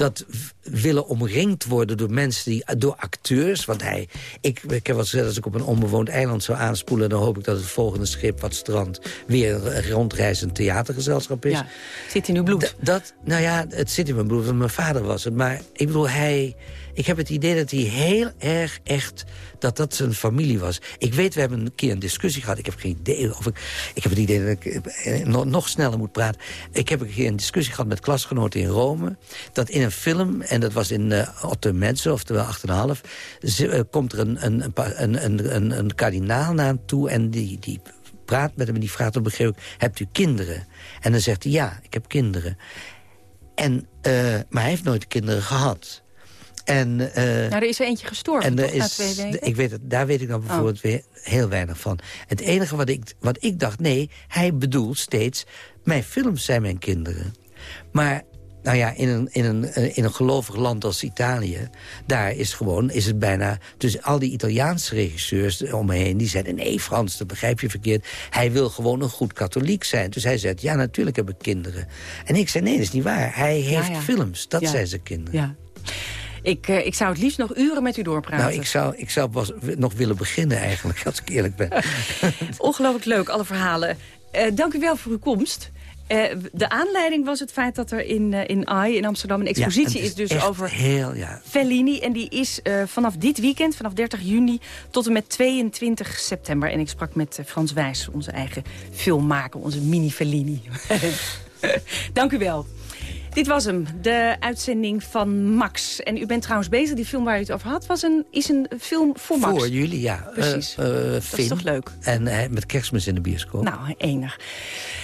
dat willen omringd worden door mensen die... door acteurs, want hij... Ik, ik heb wel gezegd, als ik op een onbewoond eiland zou aanspoelen... dan hoop ik dat het volgende schip wat strand... weer een rondreizend theatergezelschap is. Ja, zit in uw bloed. dat, nou ja, het zit in mijn bloed, want mijn vader was het. Maar ik bedoel, hij... Ik heb het idee dat hij heel erg echt... dat dat zijn familie was. Ik weet, we hebben een keer een discussie gehad. Ik heb geen idee of ik... Ik heb het idee dat ik eh, nog, sneller moet praten. Ik heb een keer een discussie gehad met klasgenoten in Rome... dat in een film, en dat was in uh, Otto Mensen, oftewel 8,5... Uh, komt er een, een, een, een, een, een kardinaal naar toe... en die, die praat met hem en die vraagt op een gegeven moment... hebt u kinderen? En dan zegt hij, ja, ik heb kinderen. En, maar hij heeft nooit kinderen gehad. En, uh, nou, er is er eentje gestorven, en er is, twee weken? Ik weet het, daar weet ik dan bijvoorbeeld Oh. weer heel weinig van. Het enige wat ik, wat ik dacht, nee, hij bedoelt steeds... mijn films zijn mijn kinderen. Maar nou ja, in een, in, een, eh, in een gelovig land als Italië... daar is, gewoon, is het bijna... Dus al die Italiaanse regisseurs om me heen... die zeiden, nee Frans, dat begrijp je verkeerd. Hij wil gewoon een goed katholiek zijn. Dus hij zegt, ja, natuurlijk heb ik kinderen. En ik zei, nee, dat is niet waar. Hij heeft ja. films, dat Ja. zijn zijn kinderen. Ja. Ik, eh, ik zou het liefst nog uren met u doorpraten. Nou, ik zou, ik zou pas nog willen beginnen eigenlijk, (laughs) als ik eerlijk ben. (laughs) Ongelooflijk leuk, alle verhalen. Eh, dank u wel voor uw komst. Eh, de aanleiding was het feit dat er in, eh, in AI in Amsterdam een expositie Ja, is, dus over Heel, ja. Fellini. En die is vanaf dit weekend, vanaf 30 juni tot en met 22 september. En ik sprak met Frans Wijs, onze eigen filmmaker, onze mini-Fellini. (laughs) Dank u wel. Dit was hem, de uitzending van Max. En u bent trouwens bezig, die film waar u het over had... Was een, is een film voor Max. Voor jullie, ja. Precies. Eh, Dat is toch leuk? En eh, met kerstmis in de bioscoop. Nou, enig.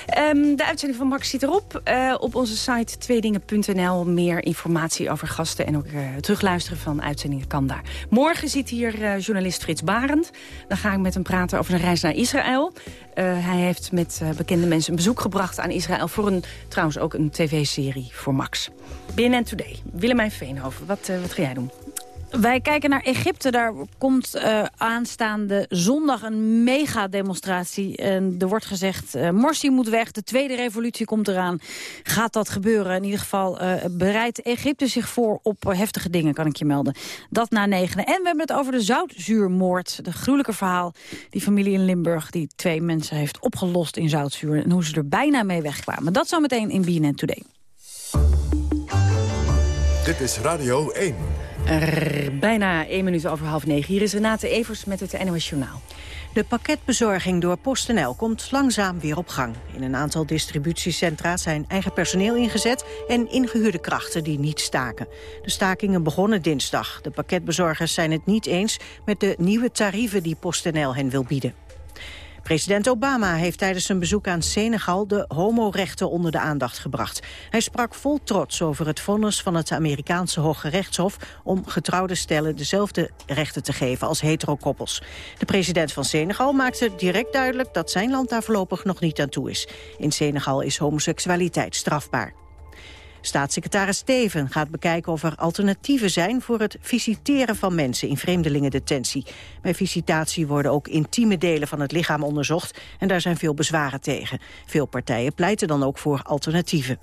Ehm, de uitzending van Max zit erop. Eh, op onze site tweedingen.nl meer informatie over gasten... en ook eh, terugluisteren van uitzendingen kan daar. Morgen zit hier eh, journalist Frits Barend. Dan ga ik met hem praten over een reis naar Israël. Hij heeft met bekende mensen een bezoek gebracht aan Israël... voor een, trouwens ook een tv-serie voor Max. BNN Today. Willemijn Veenhoven, wat, wat ga jij doen? Wij kijken naar Egypte. Daar komt eh, aanstaande zondag een megademonstratie. En er wordt gezegd, eh, Morsi moet weg, de tweede revolutie komt eraan. Gaat dat gebeuren? In ieder geval eh, bereidt Egypte zich voor op heftige dingen, kan ik je melden. Dat na negenen. En we hebben het over de zoutzuurmoord. De gruwelijke verhaal, die familie in Limburg... die twee mensen heeft opgelost in zoutzuur. En hoe ze er bijna mee wegkwamen. Dat zometeen in BNN Today. Dit is Radio 1. Bijna één minuut over half negen. Hier is Renate Evers met het NOS Journaal. De pakketbezorging door PostNL komt langzaam weer op gang. In een aantal distributiecentra zijn eigen personeel ingezet... en ingehuurde krachten die niet staken. De stakingen begonnen dinsdag. De pakketbezorgers zijn het niet eens met de nieuwe tarieven die PostNL hen wil bieden. President Obama heeft tijdens zijn bezoek aan Senegal de homorechten onder de aandacht gebracht. Hij sprak vol trots over het vonnis van het Amerikaanse Hoge Rechtshof om getrouwde stellen dezelfde rechten te geven als heterokoppels. De president van Senegal maakte direct duidelijk dat zijn land daar voorlopig nog niet aan toe is. In Senegal is homoseksualiteit strafbaar. Staatssecretaris Steven gaat bekijken of er alternatieven zijn voor het visiteren van mensen in vreemdelingendetentie. Bij visitatie worden ook intieme delen van het lichaam onderzocht en daar zijn veel bezwaren tegen. Veel partijen pleiten dan ook voor alternatieven.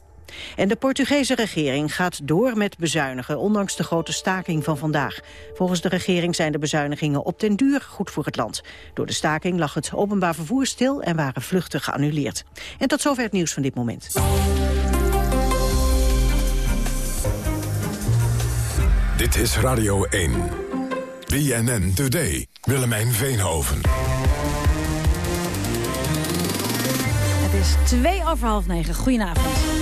En de Portugese regering gaat door met bezuinigen, ondanks de grote staking van vandaag. Volgens de regering zijn de bezuinigingen op den duur goed voor het land. Door de staking lag het openbaar vervoer stil en waren vluchten geannuleerd. En tot zover het nieuws van dit moment. Dit is Radio 1. BNN Today. Willemijn Veenhoven. Het is twee over half negen. Goedenavond.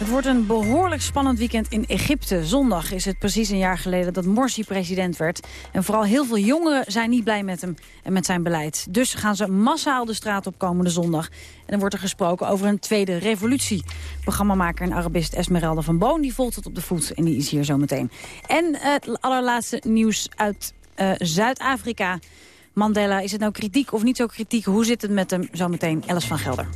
Het wordt een behoorlijk spannend weekend in Egypte. Zondag is het precies een jaar geleden dat Morsi president werd. En vooral heel veel jongeren zijn niet blij met hem en met zijn beleid. Dus gaan ze massaal de straat op komende zondag. En dan wordt er gesproken over een tweede revolutie. Programmamaker en Arabist Esmeralda van Boon die volgt het op de voet. En die is hier zo meteen. En het allerlaatste nieuws uit eh, Zuid-Afrika. Mandela, is het nou kritiek of niet zo kritiek? Hoe zit het met hem? Zometeen Alice van Gelder.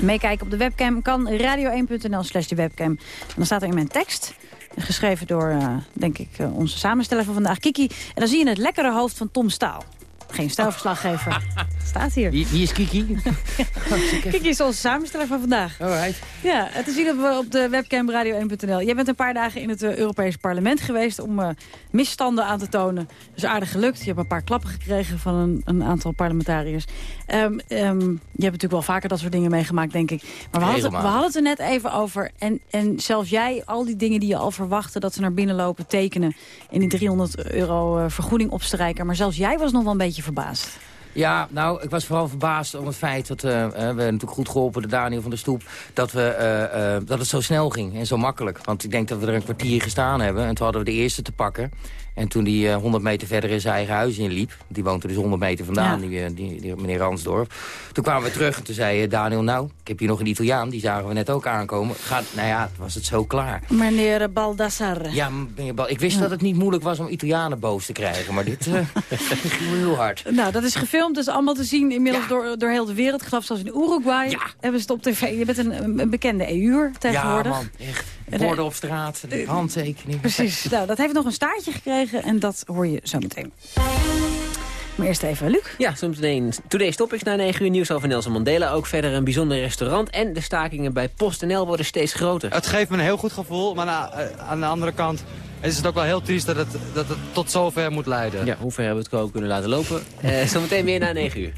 Meekijken op de webcam kan radio1.nl slash de webcam. Dan staat er in mijn tekst, geschreven door, uh, denk ik, uh, onze samensteller van vandaag, Kiki. En dan zie je het lekkere hoofd van Tom Staal. Geen stijlverslaggever. (laughs) Staat hier. Wie, wie is Kiki? (laughs) Kiki is onze samensteller van vandaag. Alright. Ja, het is zien op, op de webcam radio1.nl. Jij bent een paar dagen in het uh, Europees Parlement geweest om uh, misstanden aan te tonen. Dat is aardig gelukt. Je hebt een paar klappen gekregen van een, een aantal parlementariërs. Um, um, je hebt natuurlijk wel vaker dat soort dingen meegemaakt, denk ik. Maar we hadden, we hadden het er net even over. En, en zelfs jij, al die dingen die je al verwachtte... dat ze naar binnen lopen, tekenen... en die 300 euro uh, vergoeding opstrijken. Maar zelfs jij was nog wel een beetje Ja, nou, ik was vooral verbaasd om het feit dat uh, we natuurlijk goed geholpen, de Daniel van der Stoep, dat, we, uh, dat het zo snel ging en zo makkelijk. Want ik denk dat we er een kwartier gestaan hebben en toen hadden we de eerste te pakken. En toen die uh, 100 meter verder in zijn eigen huis inliep... die woont er dus 100 meter vandaan, ja. die, die, die, meneer Ransdorp. Toen kwamen we terug en toen zei Daniel... nou, ik heb hier nog een Italiaan, die zagen we net ook aankomen. Gaat, nou ja, was het zo klaar. Meneer Baldassar. Ja, meneer Bal ik wist ja. dat het niet moeilijk was om Italianen boos te krijgen... maar dit uh, (laughs) (laughs) ging heel hard. Nou, dat is gefilmd, dus allemaal te zien inmiddels ja. door, door heel de wereld. Ik geloof zelfs in Uruguay ja. hebben ze het op tv. Je bent een, een bekende EU'er tegenwoordig. Ja, man, echt. Borden op straat, de handtekening. Precies. Nou, dat heeft nog een staartje gekregen en dat hoor je zo meteen. Maar eerst even, Luc. Ja, zometeen Today's Topics na 9 uur nieuws over Nelson Mandela. Ook verder een bijzonder restaurant. En de stakingen bij PostNL worden steeds groter. Het geeft me een heel goed gevoel, maar na, aan de andere kant is het ook wel heel triest dat het, dat het tot zover moet leiden. Ja, hoe ver hebben we het ook kunnen laten lopen? Uh, zometeen weer na 9 uur.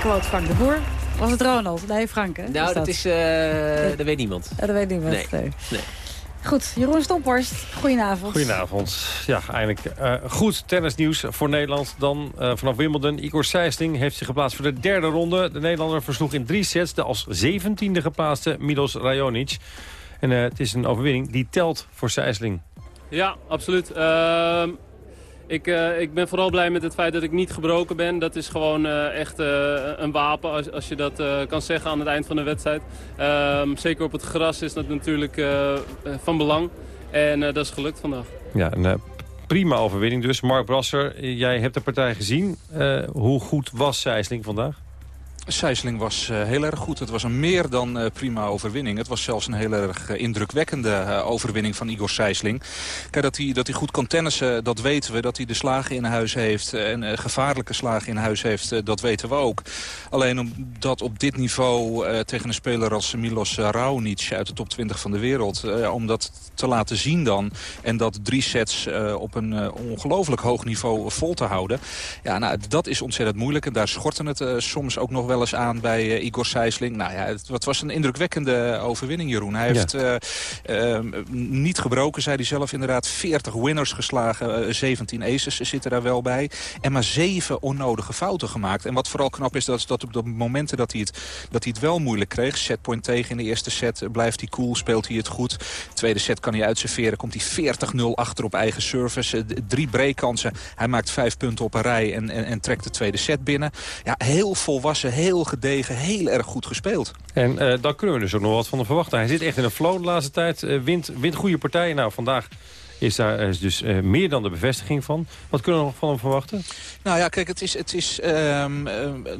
Quote Frank de Boer. Was het Ronald? Nee, Frank, hè? Nou, dat? dat? is... Uh, dat weet niemand. Ja, dat weet niemand, nee. nee. nee. Goed, Jeroen Stomporst, goedenavond. Goedenavond. Ja, eindelijk uh, goed tennisnieuws voor Nederland. Dan uh, vanaf Wimbledon. Igor Sijsling heeft zich geplaatst voor de derde ronde. De Nederlander versloeg in drie sets de als zeventiende geplaatste Milos Raonic. En uh, het is een overwinning die telt voor Sijsling. Ja, absoluut. Ik, uh, ik ben vooral blij met het feit dat ik niet gebroken ben. Dat is gewoon uh, echt uh, een wapen, als, als je dat kan zeggen aan het eind van de wedstrijd. Ehm, zeker op het gras is dat natuurlijk van belang. En dat is gelukt vandaag. Ja, een prima overwinning dus. Mark Brasser, jij hebt de partij gezien. hoe goed was Sijsling vandaag? Sijsling was uh, heel erg goed. Het was een meer dan uh, prima overwinning. Het was zelfs een heel erg uh, indrukwekkende overwinning van Igor Sijsling. Kijk, dat hij, dat hij goed kan tennissen, dat weten we. Dat hij de slagen in huis heeft en gevaarlijke slagen in huis heeft, dat weten we ook. Alleen omdat op dit niveau tegen een speler als Milos Raonic uit de top 20 van de wereld... om dat te laten zien dan en dat drie sets op een ongelooflijk hoog niveau vol te houden... ja, nou, dat is ontzettend moeilijk en daar schorten het soms ook nog wel wel eens aan bij uh, Igor Sijsling. Nou ja, het, het, was een indrukwekkende overwinning, Jeroen. Hij heeft ja. uh, uh, niet gebroken, zei hij zelf inderdaad. 40 winners geslagen, 17 aces zitten daar wel bij. En maar zeven onnodige fouten gemaakt. En wat vooral knap is, dat, is dat op de momenten dat hij, het, dat hij het wel moeilijk kreeg... setpoint tegen in de eerste set, blijft hij cool, speelt hij het goed. De tweede set kan hij uitserveren, komt hij 40-0 achter op eigen service. drie breakkansen, hij maakt vijf punten op een rij en, en, en trekt de tweede set binnen. Ja, heel volwassen, heel gedegen, heel erg goed gespeeld. En uh, dan kunnen we dus ook nog wat van hem verwachten. Hij zit echt in een flow de laatste tijd, uh, wint, wint goede partijen. Nou, vandaag is daar is dus uh, meer dan de bevestiging van. Wat kunnen we nog van hem verwachten? Nou ja, kijk, het is, het is um, uh,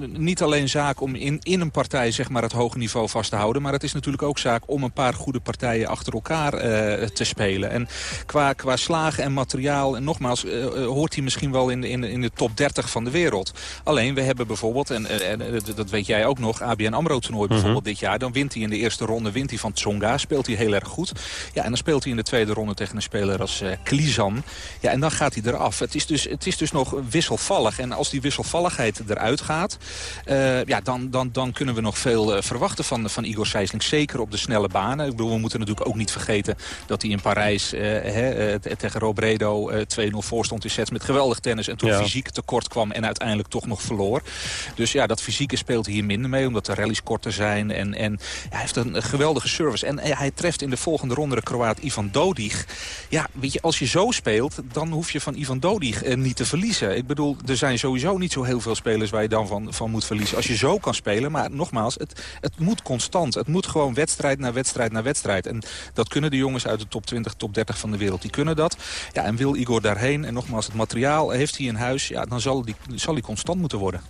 niet alleen zaak om in, in een partij zeg maar, het hoge niveau vast te houden. Maar het is natuurlijk ook zaak om een paar goede partijen achter elkaar uh, te spelen. En qua, qua slagen en materiaal, en nogmaals, hoort hij misschien wel in de, in, de, in de top 30 van de wereld. Alleen, we hebben bijvoorbeeld, en, en dat weet jij ook nog, ABN AMRO toernooi bijvoorbeeld dit jaar. Dan wint hij in de eerste ronde wint hij van Tsonga, speelt hij heel erg goed. Ja, en dan speelt hij in de tweede ronde tegen een speler als uh, Klizan. Ja, en dan gaat hij eraf. Het is dus, het is dus nog wisselvallig. En als die wisselvalligheid eruit gaat... Uh, ja, dan, dan, dan kunnen we nog veel uh, verwachten van, van Igor Sijsling. Zeker op de snelle banen. Ik bedoel, we moeten natuurlijk ook niet vergeten... dat hij in Parijs tegen Robredo 2-0 voor stond in sets met geweldig tennis. En toen ja. fysiek tekort kwam en uiteindelijk toch nog verloor. Dus ja, dat fysieke speelt hier minder mee. Omdat de rallies korter zijn. En, en ja, hij heeft een geweldige service. En hij treft in de volgende ronde de Kroaat Ivan Dodig. Ja, weet je, als je zo speelt, dan hoef je van Ivan Dodig eh, niet te verliezen. Ik bedoel, er zijn sowieso niet zo heel veel spelers waar je dan van, van moet verliezen. Als je zo kan spelen, maar nogmaals, het, het moet constant. Het moet gewoon wedstrijd na wedstrijd na wedstrijd. En dat kunnen de jongens uit de top 20, top 30 van de wereld. Die kunnen dat. Ja, en wil Igor daarheen, en nogmaals, het materiaal heeft hij in huis... Ja, dan zal hij zal die constant moeten worden.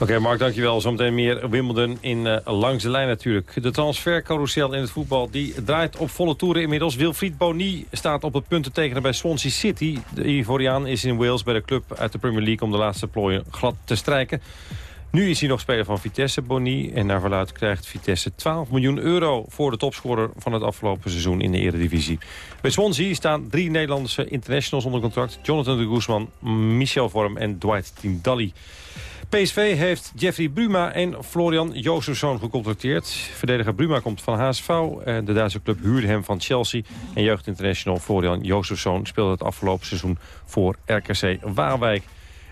Oké, Mark, dankjewel. Zometeen meer Wimbledon in uh, langs de lijn natuurlijk. De transfercarousel in het voetbal die draait op volle toeren inmiddels. Wilfried Boni staat op het punten tekenen bij Swansea City. De Ivoriaan is in Wales bij de club uit de Premier League... om de laatste plooien glad te strijken. Nu is hij nog speler van Vitesse, Bonny. En naar verluid krijgt Vitesse 12 miljoen euro... voor de topscorer van het afgelopen seizoen in de Eredivisie. Bij Swansea staan drie Nederlandse internationals onder contract. Jonathan de Guzman, Michel Vorm en Dwight Tindalli. PSV heeft Jeffrey Bruma en Florian Jozefzoon gecontracteerd. Verdediger Bruma komt van HSV. De Duitse club huurde hem van Chelsea. En jeugdinternational Florian Jozefzoon speelde het afgelopen seizoen voor RKC Waalwijk.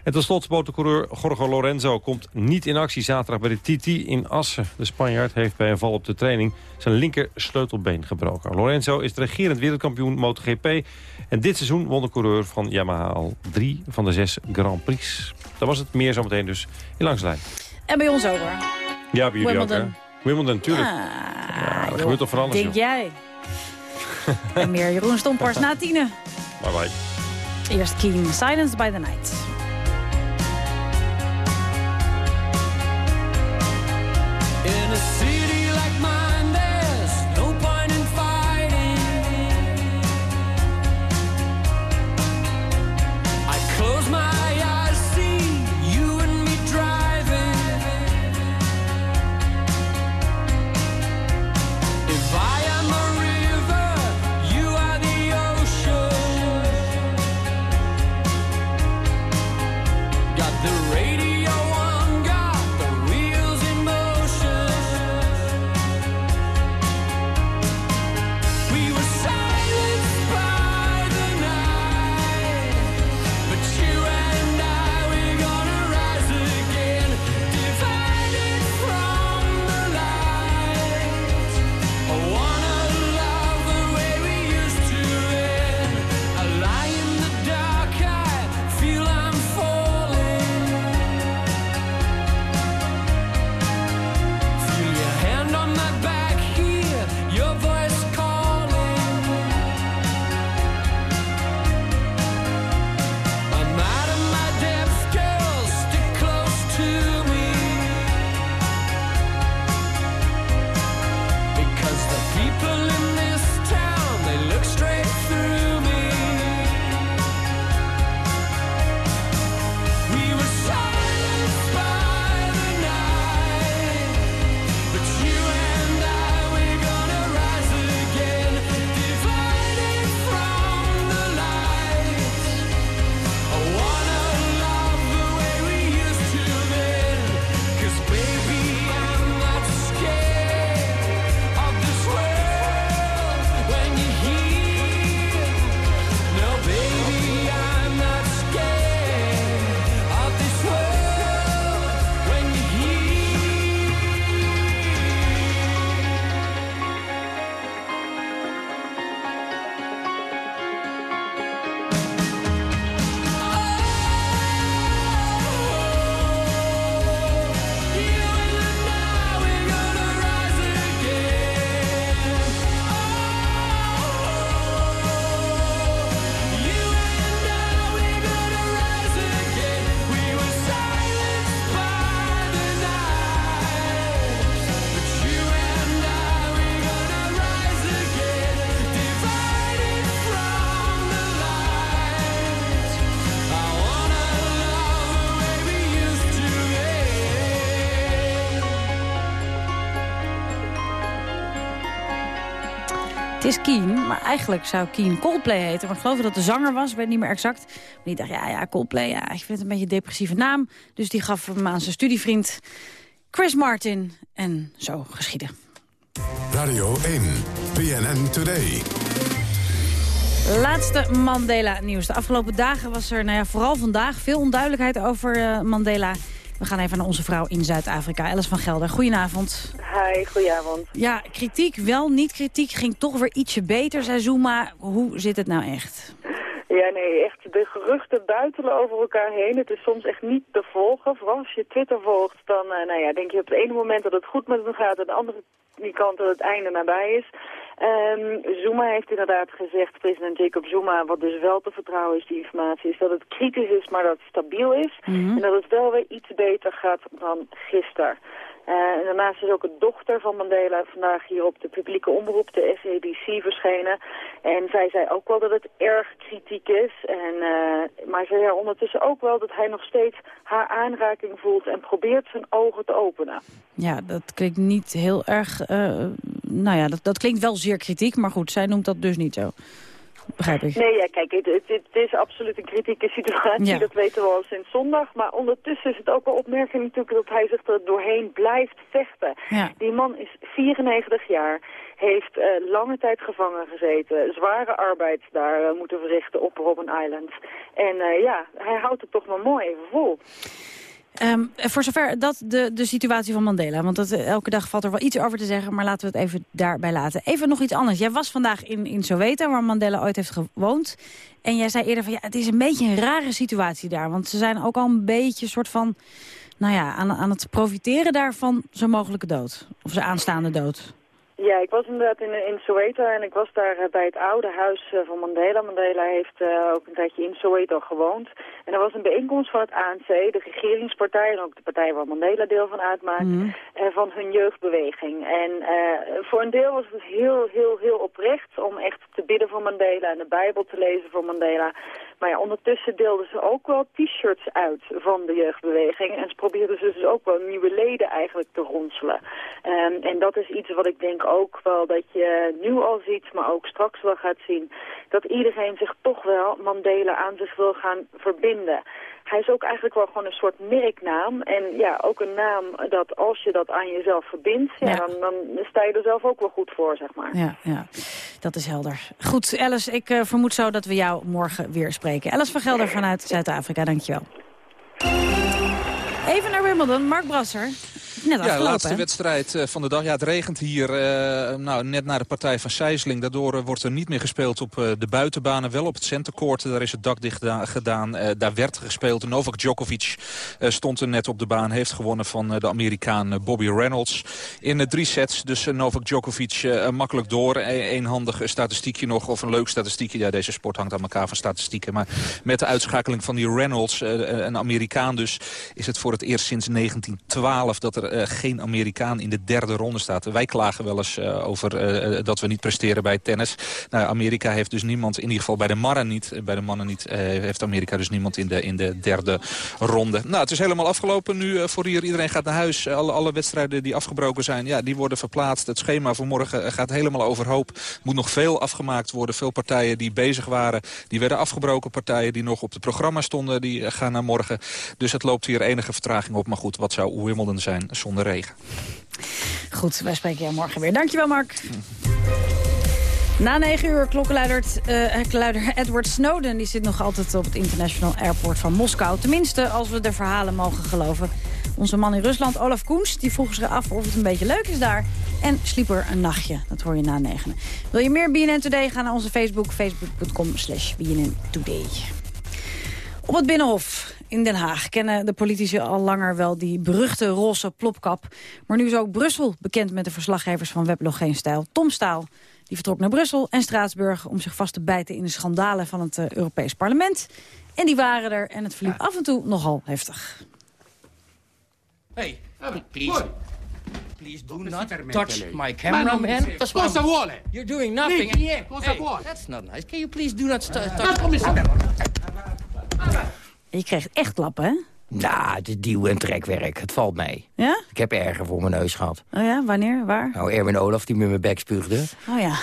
En tot slot motorcoureur Jorge Lorenzo komt niet in actie zaterdag bij de TT in Assen. De Spanjaard heeft bij een val op de training zijn linker sleutelbeen gebroken. Lorenzo is de regerend wereldkampioen MotoGP. En dit seizoen won de coureur van Yamaha al drie van de zes Grand Prix. Dat was het meer zometeen dus in Langslijn. En bij ons ook hoor. Ja, bij jullie Wimbledon. ook hè? Wimbledon, natuurlijk. Ah, ja, dat joh, gebeurt toch voor alles, Denk joh. jij. en meer Jeroen Stompers na (laughs) tienen. Bye bye. Eerst Keen, Silence by the Night. The radio is Keen, maar eigenlijk zou Keen Coldplay heten. Maar ik geloof dat de zanger was, ik weet niet meer exact. Maar die dacht, ja, ja, Coldplay, ja, ik vind het een beetje een depressieve naam. Dus die gaf hem aan zijn studievriend Chris Martin. En zo geschieden. Radio 1, PNN Today. Laatste Mandela-nieuws. De afgelopen dagen was er, nou ja, vooral vandaag, veel onduidelijkheid over eh, Mandela. We gaan even naar onze vrouw in Zuid-Afrika, Alice van Gelder. Goedenavond. Hi, goedenavond. Ja, kritiek, wel niet kritiek, ging toch weer ietsje beter, zei Zuma. Hoe zit het nou echt? Ja, nee, echt de geruchten buitelen over elkaar heen. Het is soms echt niet te volgen. Vooral als je Twitter volgt, dan eh, nou ja, denk je op het ene moment dat het goed met hem gaat... en de andere die kant dat het einde nabij is. Ehm, Zuma heeft inderdaad gezegd, president Jacob Zuma, wat dus wel te vertrouwen is, die informatie, is dat het kritisch is, maar dat het stabiel is. En dat het wel weer iets beter gaat dan gisteren. En daarnaast is ook een dochter van Mandela vandaag hier op de publieke omroep, de SABC, verschenen. En zij zei ook wel dat het erg kritiek is. En, eh, maar ze zei ondertussen ook wel dat hij nog steeds haar aanraking voelt en probeert zijn ogen te openen. Ja, dat klinkt niet heel erg... eh, nou ja, dat, dat klinkt wel zeer kritiek, maar goed, zij noemt dat dus niet zo. Begrijp ik. Nee, ja, kijk, het, het, het is absoluut een kritieke situatie, Ja. dat weten we al sinds zondag. Maar ondertussen is het ook wel opmerking natuurlijk dat hij zich er doorheen blijft vechten. Ja. Die man is 94 jaar, heeft eh, lange tijd gevangen gezeten, zware arbeid daar eh, moeten verrichten op Robben Island. En eh, ja, hij houdt het toch maar mooi even vol. Ehm, voor zover dat de, de situatie van Mandela. Want dat, eh, elke dag valt er wel iets over te zeggen, maar laten we het even daarbij laten. Even nog iets anders. Jij was vandaag in, in Soweto, waar Mandela ooit heeft gewoond. En jij zei eerder van ja, het is een beetje een rare situatie daar. Want ze zijn ook al een beetje soort van, nou ja, aan, aan het profiteren daarvan zijn mogelijke dood. Of zijn aanstaande dood. Ja, ik was inderdaad in, in Soweto en ik was daar eh, bij het oude huis eh, van Mandela. Mandela heeft eh, ook een tijdje in Soweto gewoond. En er was een bijeenkomst van het ANC, de regeringspartij en ook de partij waar Mandela deel van uitmaakt, eh, van hun jeugdbeweging. En voor een deel was het heel, heel, heel oprecht om echt te bidden voor Mandela en de Bijbel te lezen voor Mandela. Maar ja, ondertussen deelden ze ook wel t-shirts uit van de jeugdbeweging. En ze probeerden dus ook wel nieuwe leden eigenlijk te ronselen. Ehm, en dat is iets wat ik denk ook wel dat je nu al ziet, maar ook straks wel gaat zien. Dat iedereen zich toch wel Mandela aan zich wil gaan verbinden. Hij is ook eigenlijk wel gewoon een soort merknaam. En ja, ook een naam dat als je dat aan jezelf verbindt, ja, Ja. Dan, dan sta je er zelf ook wel goed voor, zeg maar. Ja, ja, dat is helder. Goed, Alice, ik eh, vermoed zo dat we jou morgen weer spreken. Alice van Gelder vanuit Zuid-Afrika, dankjewel. Even naar Wimbledon, Mark Brasser. Net Ja, laatste hè? wedstrijd eh, van de dag. Ja, het regent hier eh, nou, net na de partij van Sijsling. Daardoor eh, wordt er niet meer gespeeld op de buitenbanen. Wel op het centercourt. Daar is het dak dicht geda- gedaan. Daar werd gespeeld. Novak Djokovic stond er net op de baan. Heeft gewonnen van de Amerikaan Bobby Reynolds. In drie sets. Dus Novak Djokovic makkelijk door. E eenhandig statistiekje nog. Of een leuk statistiekje. Ja, deze sport hangt aan elkaar van statistieken. Maar met de uitschakeling van die Reynolds, een Amerikaan dus... is het voor het eerst sinds 1912 dat er eh, geen Amerikaan in de derde ronde staat. Wij klagen wel eens eh, over eh, dat we niet presteren bij tennis. Nou, Amerika heeft dus niemand, in ieder geval bij de mannen niet... bij de mannen niet, heeft Amerika dus niemand in de, in de derde ronde. Nou, het is helemaal afgelopen nu voor hier. Iedereen gaat naar huis. Alle, alle wedstrijden die afgebroken zijn, ja, die worden verplaatst. Het schema voor morgen gaat helemaal overhoop. Er moet nog veel afgemaakt worden. Veel partijen die bezig waren, die werden afgebroken. Partijen die nog op het programma stonden, die gaan naar morgen. Dus het loopt hier enige vertraging op. Maar goed, wat zou Wimbledon zijn zonder regen? Goed, wij spreken jou morgen weer. Dankjewel, Mark. Na negen uur klokkenluider eh, luider Edward Snowden... die zit nog altijd op het International Airport van Moskou. Tenminste, als we de verhalen mogen geloven. Onze man in Rusland, Olaf Koens, die vroeg zich af of het een beetje leuk is daar. En sliep er een nachtje. Dat hoor je na negenen. Wil je meer BNN Today? Ga naar onze Facebook, facebook.com slash BNN Today. Op het Binnenhof in Den Haag kennen de politici al langer wel die beruchte roze plopkap. Maar nu is ook Brussel bekend met de verslaggevers van Weblog Geen Stijl. Tom Staal die vertrok naar Brussel en Straatsburg om zich vast te bijten in de schandalen van het eh, Europees Parlement. En die waren er en het verliep af en toe nogal heftig. Hey, please. Please do not touch my camera, man. Cosa vuole? You're doing nothing. Cosa vuole? That's not nice. Can you please do not touch Je kreeg echt klappen, hè? Nou, het is duw- en trekwerk. Het valt mee. Ja? Ik heb erger voor mijn neus gehad. Oh ja, wanneer, waar? Nou, Erwin Olaf die met mijn bek spuugde. Oh ja,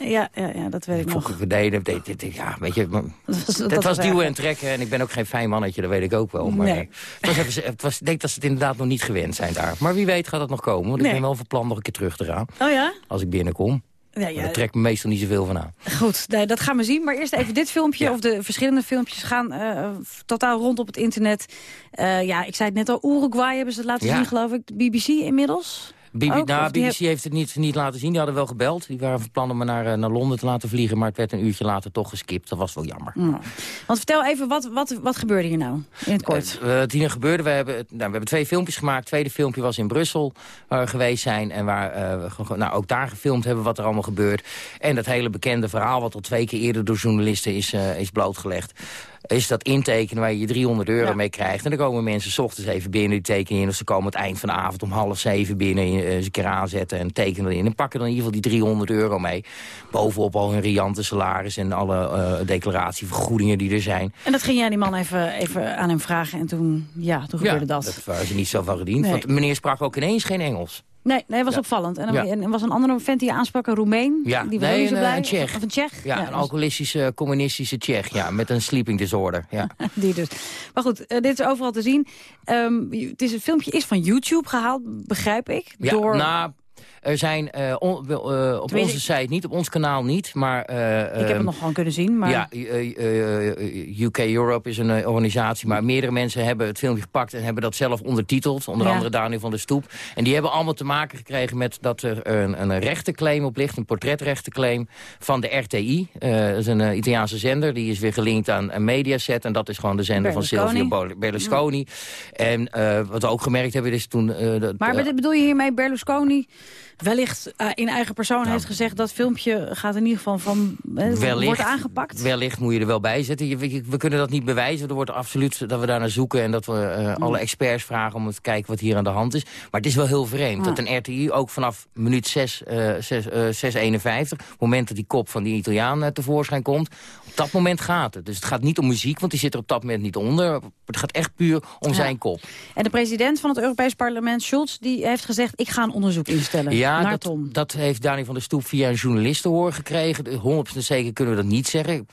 ja, ja, ja dat weet ik nog. Vroeger deden, deed, deed, deed- ja, weet je, maar- (laughs) was- het dat was was duwen en trekken en ik ben ook geen fijn mannetje, dat weet ik ook wel. Maar Nee. eh, het was, even- het was, ik denk dat ze het inderdaad nog niet gewend zijn daar. Maar wie weet gaat het nog komen, want Nee. ik ben wel van plan nog een keer terug te gaan. Oh ja? Als ik binnenkom. Ja, ja. daar trekt me meestal niet zoveel van aan. Goed, nee, dat gaan we zien. Maar eerst even dit filmpje, of de verschillende filmpjes gaan eh, totaal rond op het internet. Eh, ja, ik zei het net al, Uruguay hebben ze het laten Ja. zien, geloof ik. De BBC inmiddels. BB, Ook, nou, BBC heeft het niet, niet laten zien. Die hadden wel gebeld. Die waren van plan om me naar, eh, naar Londen te laten vliegen. Maar het werd een uurtje later toch geskipt. Dat was wel jammer. Mm. Want vertel even, wat, wat, wat gebeurde hier nou? In het kort. Eh, wat hier gebeurde, we hebben, nou, we hebben twee filmpjes gemaakt. Het tweede filmpje was in Brussel waar we geweest zijn. En waar eh, we nou, ook daar gefilmd hebben wat er allemaal gebeurt. En dat hele bekende verhaal wat al twee keer eerder door journalisten is, eh, is blootgelegd. Is dat intekenen waar je je 300 euro mee krijgt. En dan komen mensen 's ochtends even binnen, die tekenen in. Of ze komen het eind van de avond om half zeven binnen, eh, eens een keer aanzetten en tekenen erin. En pakken dan in ieder geval die 300 euro mee. Bovenop al hun riante salaris en alle eh, declaratievergoedingen die er zijn. En dat ging jij die man even, even aan hem vragen en toen, ja, toen gebeurde dat. dat waren ze niet zo van gediend. Nee. Want meneer sprak ook ineens geen Engels. Nee, nee, was Ja. opvallend. En, dan- en was een andere vent die je aansprak, een Roemeen. Ja, die was nee, een, blij. een Tsjech. Of een Tsjech. Ja, een was- alcoholistische, communistische Tsjech. Ja, met een sleeping disorder. Ja. (laughs) Die dus. Maar goed, eh, dit is overal te zien. Ehm, het, is, het filmpje is van YouTube gehaald, begrijp ik. Ja, door... nou, er zijn eh, on- eh, op Tenminste, onze site niet, op ons kanaal niet, maar... eh, ik heb ehm, het nog gewoon kunnen zien, maar... Ja, UK Europe is een organisatie, maar meerdere mensen hebben het filmpje gepakt en hebben dat zelf ondertiteld. Onder Ja. andere Daniel van der Stoep. En die hebben allemaal te maken gekregen met dat er een, een rechterclaim op ligt, een portretrechterclaim van de RTI. Dat is een Italiaanse zender, die is weer gelinkt aan een Mediaset en dat is gewoon de zender van. Silvio Berlusconi. En wat we ook gemerkt hebben is toen... dat, Maar bedo- bedoel je hiermee Berlusconi wellicht eh, in eigen persoon Nou. heeft gezegd... dat filmpje gaat in ieder geval van... eh, Wellicht, wordt aangepakt? Wellicht moet je er wel bij zetten. Je- we, we kunnen dat niet bewijzen. Er wordt absoluut dat we daar naar zoeken... en dat we eh, alle experts vragen om te kijken wat hier aan de hand is. Maar het is wel heel vreemd Ja. dat een RTI ook vanaf minuut 6, eh 6, eh, 651... het moment dat die kop van die Italiaan tevoorschijn komt... op dat moment gaat het. Dus het gaat niet om muziek, want die zit er op dat moment niet onder. Het gaat echt puur om Ja. zijn kop. En de president van het Europees Parlement, Schulz, die heeft gezegd... ik ga een onderzoek instellen Ja, naar dat, Tom. dat heeft Dani van der Stoep via een journalist te horen gekregen. De- 100% zeker kunnen we dat niet zeggen. Ik,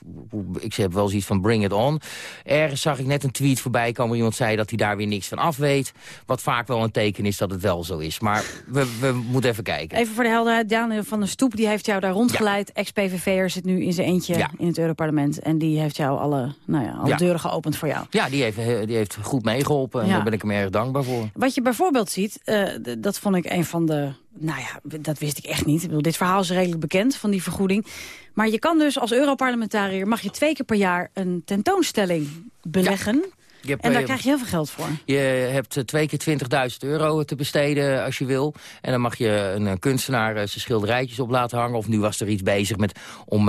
ik heb wel zoiets van bring it on. Ergens zag ik net een tweet voorbij komen. waar Iemand zei dat hij daar weer niks van af weet. Wat vaak wel een teken is dat het wel zo is. Maar we, we moeten even kijken. Even voor de helderheid, Daniel van der Stoep die heeft jou daar rondgeleid. Ex-PVV'er zit nu in zijn eentje Ja. in het Europarlement. En die heeft jou alle, nou ja, alle Ja. deuren geopend voor jou. Ja, die heeft, die heeft goed meegeholpen. En Ja. daar ben ik hem erg dankbaar voor. Wat je bijvoorbeeld ziet, eh, dat vond ik een van de... Nou ja, dat wist ik echt niet. Ik bedoel, dit verhaal is redelijk bekend van die vergoeding. Maar je kan dus als Europarlementariër... mag je twee keer per jaar een tentoonstelling beleggen. En daar eh, krijg je heel veel geld voor. Je hebt eh, twee keer 20.000 euro te besteden als je wil. En dan mag je een eh, kunstenaar zijn schilderijtjes op laten hangen. Of nu was er iets bezig met om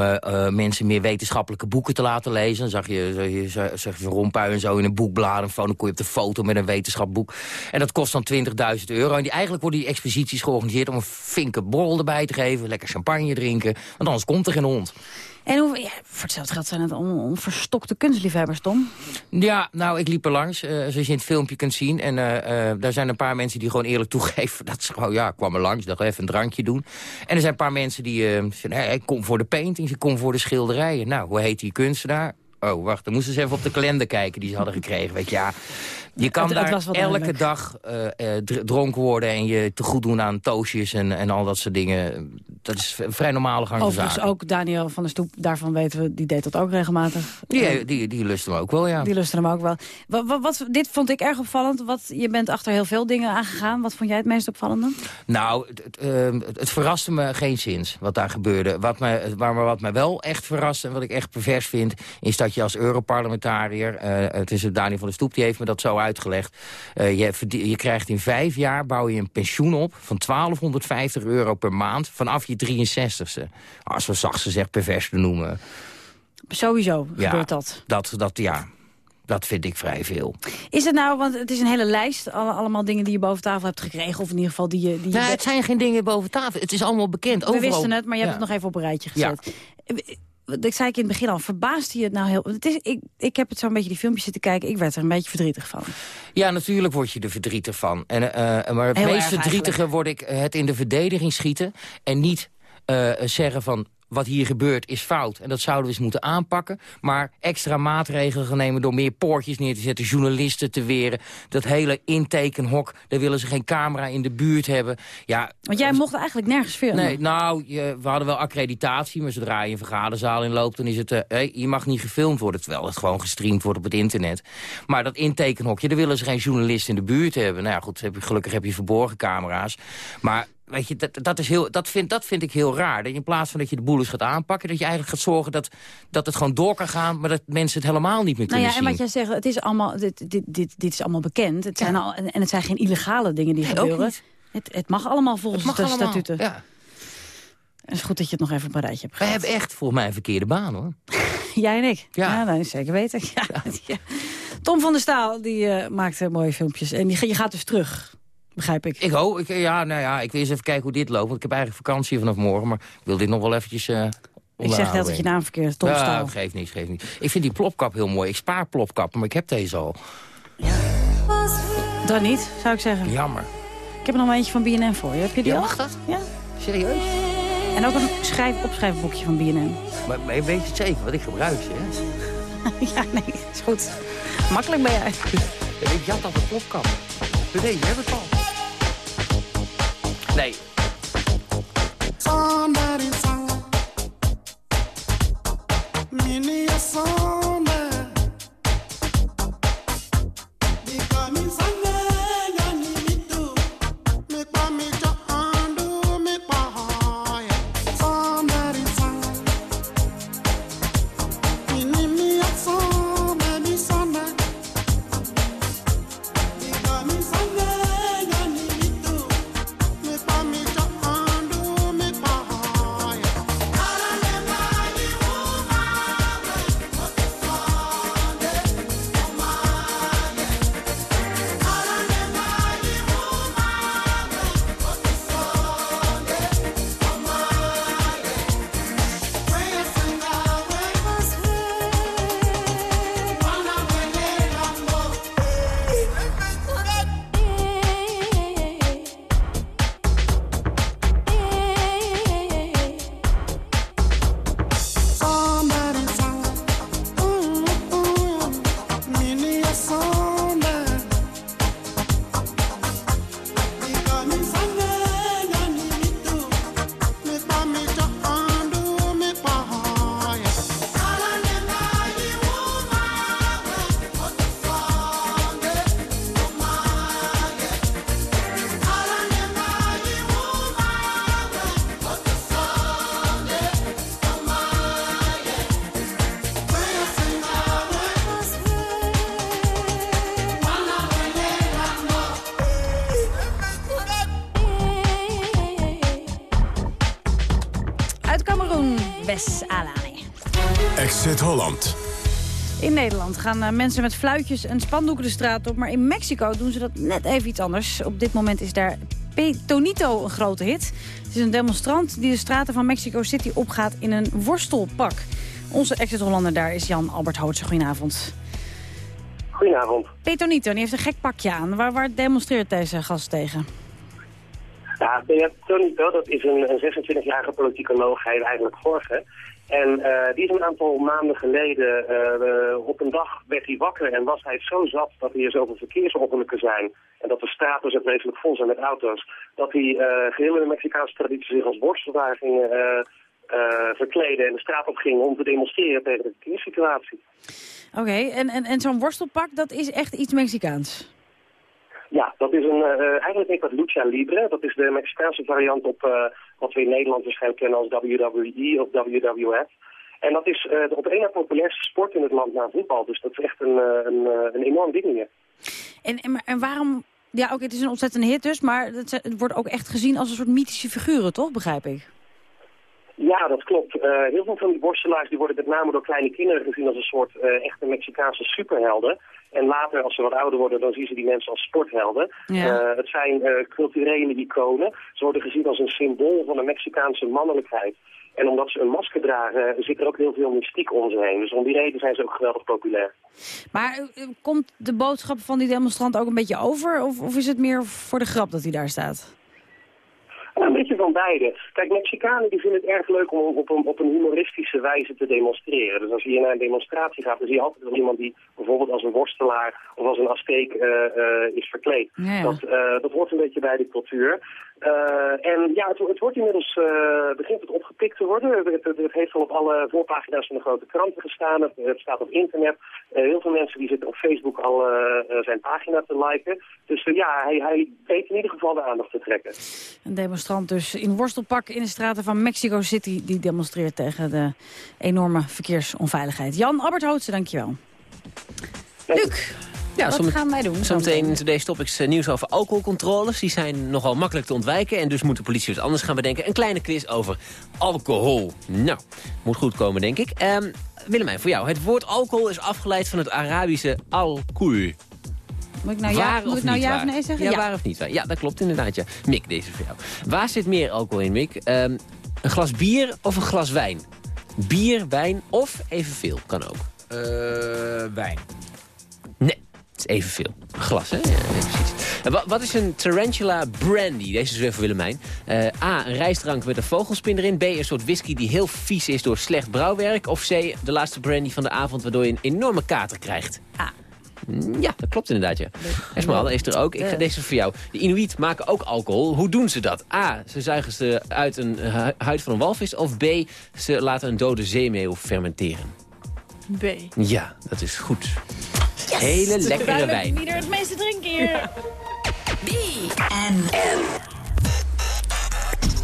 mensen meer wetenschappelijke boeken te laten lezen. Dan zag je, zag je, zag je Van Rompuy en zo in een boek bladeren. Van, dan kon je op de foto met een wetenschapboek. En dat kost dan 20.000 euro. En die, eigenlijk worden die exposities georganiseerd om een finke borrel erbij te geven. Lekker champagne drinken. Want anders komt er geen hond. En hoe, ja, voor hetzelfde geld zijn het onverstokte kunstliefhebbers, Tom. Ja, nou, ik liep er langs, eh, zoals je in het filmpje kunt zien. En eh, eh, daar zijn een paar mensen die gewoon eerlijk (laughs) toegeven... dat ze gewoon, ja, ik kwam er langs, dacht even een drankje doen. En er zijn een paar mensen die zeggen... Hey, ik kom voor de paintings, ik kom voor de schilderijen. Nou, hoe heet die kunstenaar? Oh, wacht, dan moesten ze even op de kalender kijken die ze hadden gekregen. Weet je, ja, je kan Het- daar elke dag eh, eh, dr- dronken worden... en je te goed doen aan toastjes en, en al dat soort dingen. Dat is een vrij normale gang van zaken. ook Daniel van der Stoep, daarvan weten we, die deed dat ook regelmatig. Die, die, die lust hem ook wel, ja. Die lusten hem ook wel. Wat, wat, wat- dit vond ik erg opvallend. Wat, je bent achter heel veel dingen aangegaan. Wat vond jij het meest opvallende? Nou, het, het, ehm, het- verraste me geen zins wat daar gebeurde. Wat me, waar, maar wat me wel echt verrast en wat ik echt pervers vind... is dat je als Europarlementariër... eh, het is Daniel van der Stoep, die heeft me dat zo uitgelegd... eh, je, je krijgt in vijf jaar bouw je een pensioen op... van 1250 euro per maand vanaf je 63ste. Als we zacht ze zegt pervers te noemen. Sowieso Ja, gebeurt dat. Dat, dat, ja, dat vind ik vrij veel. Is het nou, want het is een hele lijst, alle, allemaal dingen die je boven tafel hebt gekregen. Of in ieder geval die je... Die je Nee, het zijn geen dingen boven tafel. Het is allemaal bekend. We Overal. wisten het, maar je hebt Ja. het nog even op een rijtje Ja. gezet. Eh, Dat zei ik in het begin al. Verbaasde je het nou heel... Het is, ik, ik heb het zo'n beetje die filmpjes zitten kijken. Ik werd er een beetje verdrietig van. Ja, natuurlijk word je er verdrietig van. En, eh, maar het Heel meest verdrietige word ik eh, het in de verdediging schieten... en niet eh, zeggen van wat hier gebeurt is fout. En dat zouden we eens moeten aanpakken. Maar extra maatregelen gaan nemen door meer poortjes neer te zetten... journalisten te weren. Dat hele intekenhok, daar willen ze geen camera in de buurt hebben. Ja, Want jij mocht eigenlijk nergens filmen. Nee, nou, je, we hadden wel accreditatie, maar zodra je een vergaderzaal inloopt... dan is het, eh hey, je mag niet gefilmd worden, terwijl het gewoon gestreamd wordt op het internet. Maar dat intekenhokje, daar willen ze geen journalist in de buurt hebben. Nou ja, goed, heb je, gelukkig heb je verborgen camera's. Maar weet je, dat, dat, is heel, dat, vind, dat vind ik heel raar. Dat je in plaats van dat je de boel eens gaat aanpakken... dat je eigenlijk gaat zorgen dat, dat het gewoon door kan gaan... maar dat mensen het helemaal niet meer Nou kunnen ja, en zien. wat jij zegt, het is allemaal, dit, dit, dit, dit is allemaal bekend. Het zijn al, en het zijn geen illegale dingen die Nee, gebeuren. Het, het mag allemaal volgens mag de allemaal, statuten. ja. Het is goed dat je het nog even op een rijtje hebt Wij gehad. hebben echt volgens mij een verkeerde baan, hoor. (laughs) Jij en ik? Ja. dat is zeker weten. (laughs) Ja. Tom van der Staal, die eh, maakt mooie filmpjes. En die, je gaat dus terug, begrijp ik. Ik hoop, ik, ja, nou ja, ik wil eens even kijken hoe dit loopt. Want ik heb eigenlijk vakantie vanaf morgen, maar ik wil dit nog wel eventjes... eh Ik zeg net dat je naam verkeerd Tom ja, Staal. geeft niet, geeft niet. Ik vind die plopkap heel mooi. Ik spaar plopkappen, maar ik heb deze al. Dan niet, zou ik zeggen. Jammer. Ik heb er nog een eentje van BNN voor je. Heb je die Ja, al? mag dat? Ja. Serieus? En ook een schrijf, opschrijfboekje van BNN. Maar, maar weet je het zeker, want ik gebruik ze, hè? (laughs) ja, nee, is goed. Makkelijk ben jij. Ik jat altijd plopkappen. Dus Deze heb ik al. Nee, Somebody sang Mini a song In Nederland gaan eh, mensen met fluitjes en spandoeken de straat op. Maar in Mexico doen ze dat net even iets anders. Op dit moment is daar Petonito een grote hit. Het is een demonstrant die de straten van Mexico City opgaat in een worstelpak. Onze exit-Hollander daar is Jan Albert Hootse. Goedenavond. Goedenavond. Petonito, die heeft een gek pakje aan. Waar, waar demonstreert deze gast tegen? Ja, Tonito, dat is een, een 26-jarige politicoloog, hij is eigenlijk Jorge. En eh, die is een aantal maanden geleden, eh, op een dag werd hij wakker en was hij zo zat dat er hier zoveel verkeersongelukken zijn. En dat de straten zo vreselijk vol zijn met auto's. Dat hij eh, geheel in de Mexicaanse traditie zich als worstelaar ging verkleden en de straat op ging om te demonstreren tegen de verkeerssituatie. Oké, en, en, en zo'n worstelpak, dat is echt iets Mexicaans? Ja, dat is een, eh, eigenlijk heet dat Lucha Libre. Dat is de Mexicaanse variant op eh, wat we in Nederland waarschijnlijk kennen als WWE of WWF. En dat is de op één na populairste sport in het land na voetbal. Dus dat is echt een, een, een enorm ding hier. En, en, en waarom... Ja, oké, het is een ontzettende hit dus, maar het, het wordt ook echt gezien als een soort mythische figuren, toch? Begrijp ik. Ja, dat klopt. Eh, heel veel van die worstelaars die worden met name door kleine kinderen gezien als een soort eh, echte Mexicaanse superhelden. En later, als ze wat ouder worden, dan zien ze die mensen als sporthelden. Ja. Eh, het zijn culturele iconen. Ze worden gezien als een symbool van de Mexicaanse mannelijkheid. En omdat ze een masker dragen, zit er ook heel veel mystiek om ze heen. Dus om die reden zijn ze ook geweldig populair. Maar komt de boodschap van die demonstrant ook een beetje over? Of, of is het meer voor de grap dat hij daar staat? Ja, een beetje van beide. Kijk, Mexicanen die vinden het erg leuk om op een, op een humoristische wijze te demonstreren. Dus als je hier naar een demonstratie gaat, dan zie je altijd wel iemand die bijvoorbeeld als een worstelaar of als een Azteek eh, eh, is verkleed. Ja, ja. Dat, eh, dat hoort een beetje bij de cultuur. Eh, en ja, het, het wordt inmiddels, eh, begint het opgepikt te worden. Het, het, het heeft al op alle voorpagina's van de grote kranten gestaan. Het, staat op internet. Eh, heel veel mensen die zitten op Facebook al zijn pagina te liken. Dus ja, hij, hij weet in ieder geval de aandacht te trekken. Een demonstrant dus in worstelpak in de straten van Mexico City... die demonstreert tegen de enorme verkeersonveiligheid. Jan Albert Hootse, dankjewel. Luc, Ja, Wat gaan wij doen? Zometeen in Today's Topics eh, nieuws over alcoholcontroles. Die zijn nogal makkelijk te ontwijken. En dus moet de politie wat anders gaan bedenken. Een kleine quiz over alcohol. Nou, moet goed komen, denk ik. Ehm Willemijn, voor jou. Het woord alcohol is afgeleid van het Arabische al-kul. Moet ik nou ja, moet of ik nou ja waar? of nee zeggen? Ja, waar of niet waar? Ja, dat klopt inderdaad, ja. Mick, deze voor jou. Waar zit meer alcohol in, Mick? Ehm, een glas bier of een glas wijn? Bier, wijn of evenveel, kan ook. Eh, wijn. Het is evenveel. Glas, hè? Ja, precies. En wa- wat is een Tarantula Brandy? Deze is weer voor Willemijn. Eh, A, een rijstdrank met een vogelspin erin. B, een soort whisky die heel vies is door slecht brouwwerk. Of C, de laatste brandy van de avond waardoor je een enorme kater krijgt. A. Ja, dat klopt inderdaad, ja. Esmeralda is er ook. Ik ga deze voor jou. De Inuit maken ook alcohol. Hoe doen ze dat? A, ze zuigen ze uit een hu- huid van een walvis. Of B, ze laten een dode zeemeeuw fermenteren. B. Ja, dat is goed. Hele lekkere wijn. Wie er het meeste drinken hier.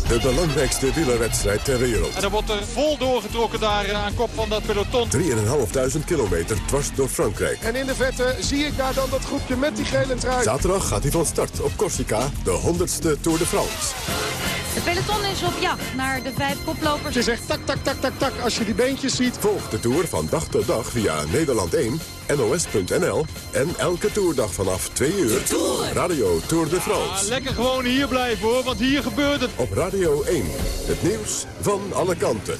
De belangrijkste wielerwedstrijd ter wereld. En er wordt er vol doorgetrokken daar eh, aan kop van dat peloton. 3.500 kilometer dwars door Frankrijk. En in de vette zie ik daar dan dat groepje met die gele trui. Zaterdag gaat hij van start op Corsica, de 100ste Tour de France. De peloton is op jacht naar de vijf koplopers. Het is echt tak, tak, tak, tak, tak als je die beentjes ziet. Volg de Tour van dag tot dag via Nederland 1, NOS.nl en elke toerdag vanaf 2 uur. Radio Tour de Ah, France. lekker gewoon hier blijven hoor, want hier gebeurt het. Op Radio 1, het nieuws van alle kanten.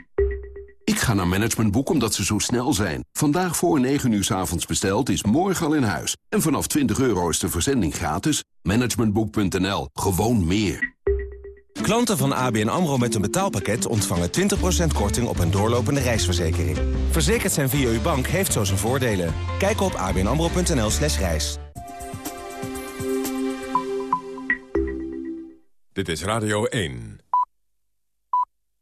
Ik ga naar Managementboek omdat ze zo snel zijn. Vandaag voor 9 uur 's avonds besteld is morgen al in huis. En vanaf 20 euro is de verzending gratis. Managementboek.nl. Gewoon meer. Klanten van ABN AMRO met een betaalpakket ontvangen 20% korting op een doorlopende reisverzekering. Verzekerd zijn via uw bank heeft zo zijn voordelen. Kijk op abnamro.nl slash reis. Dit is Radio 1.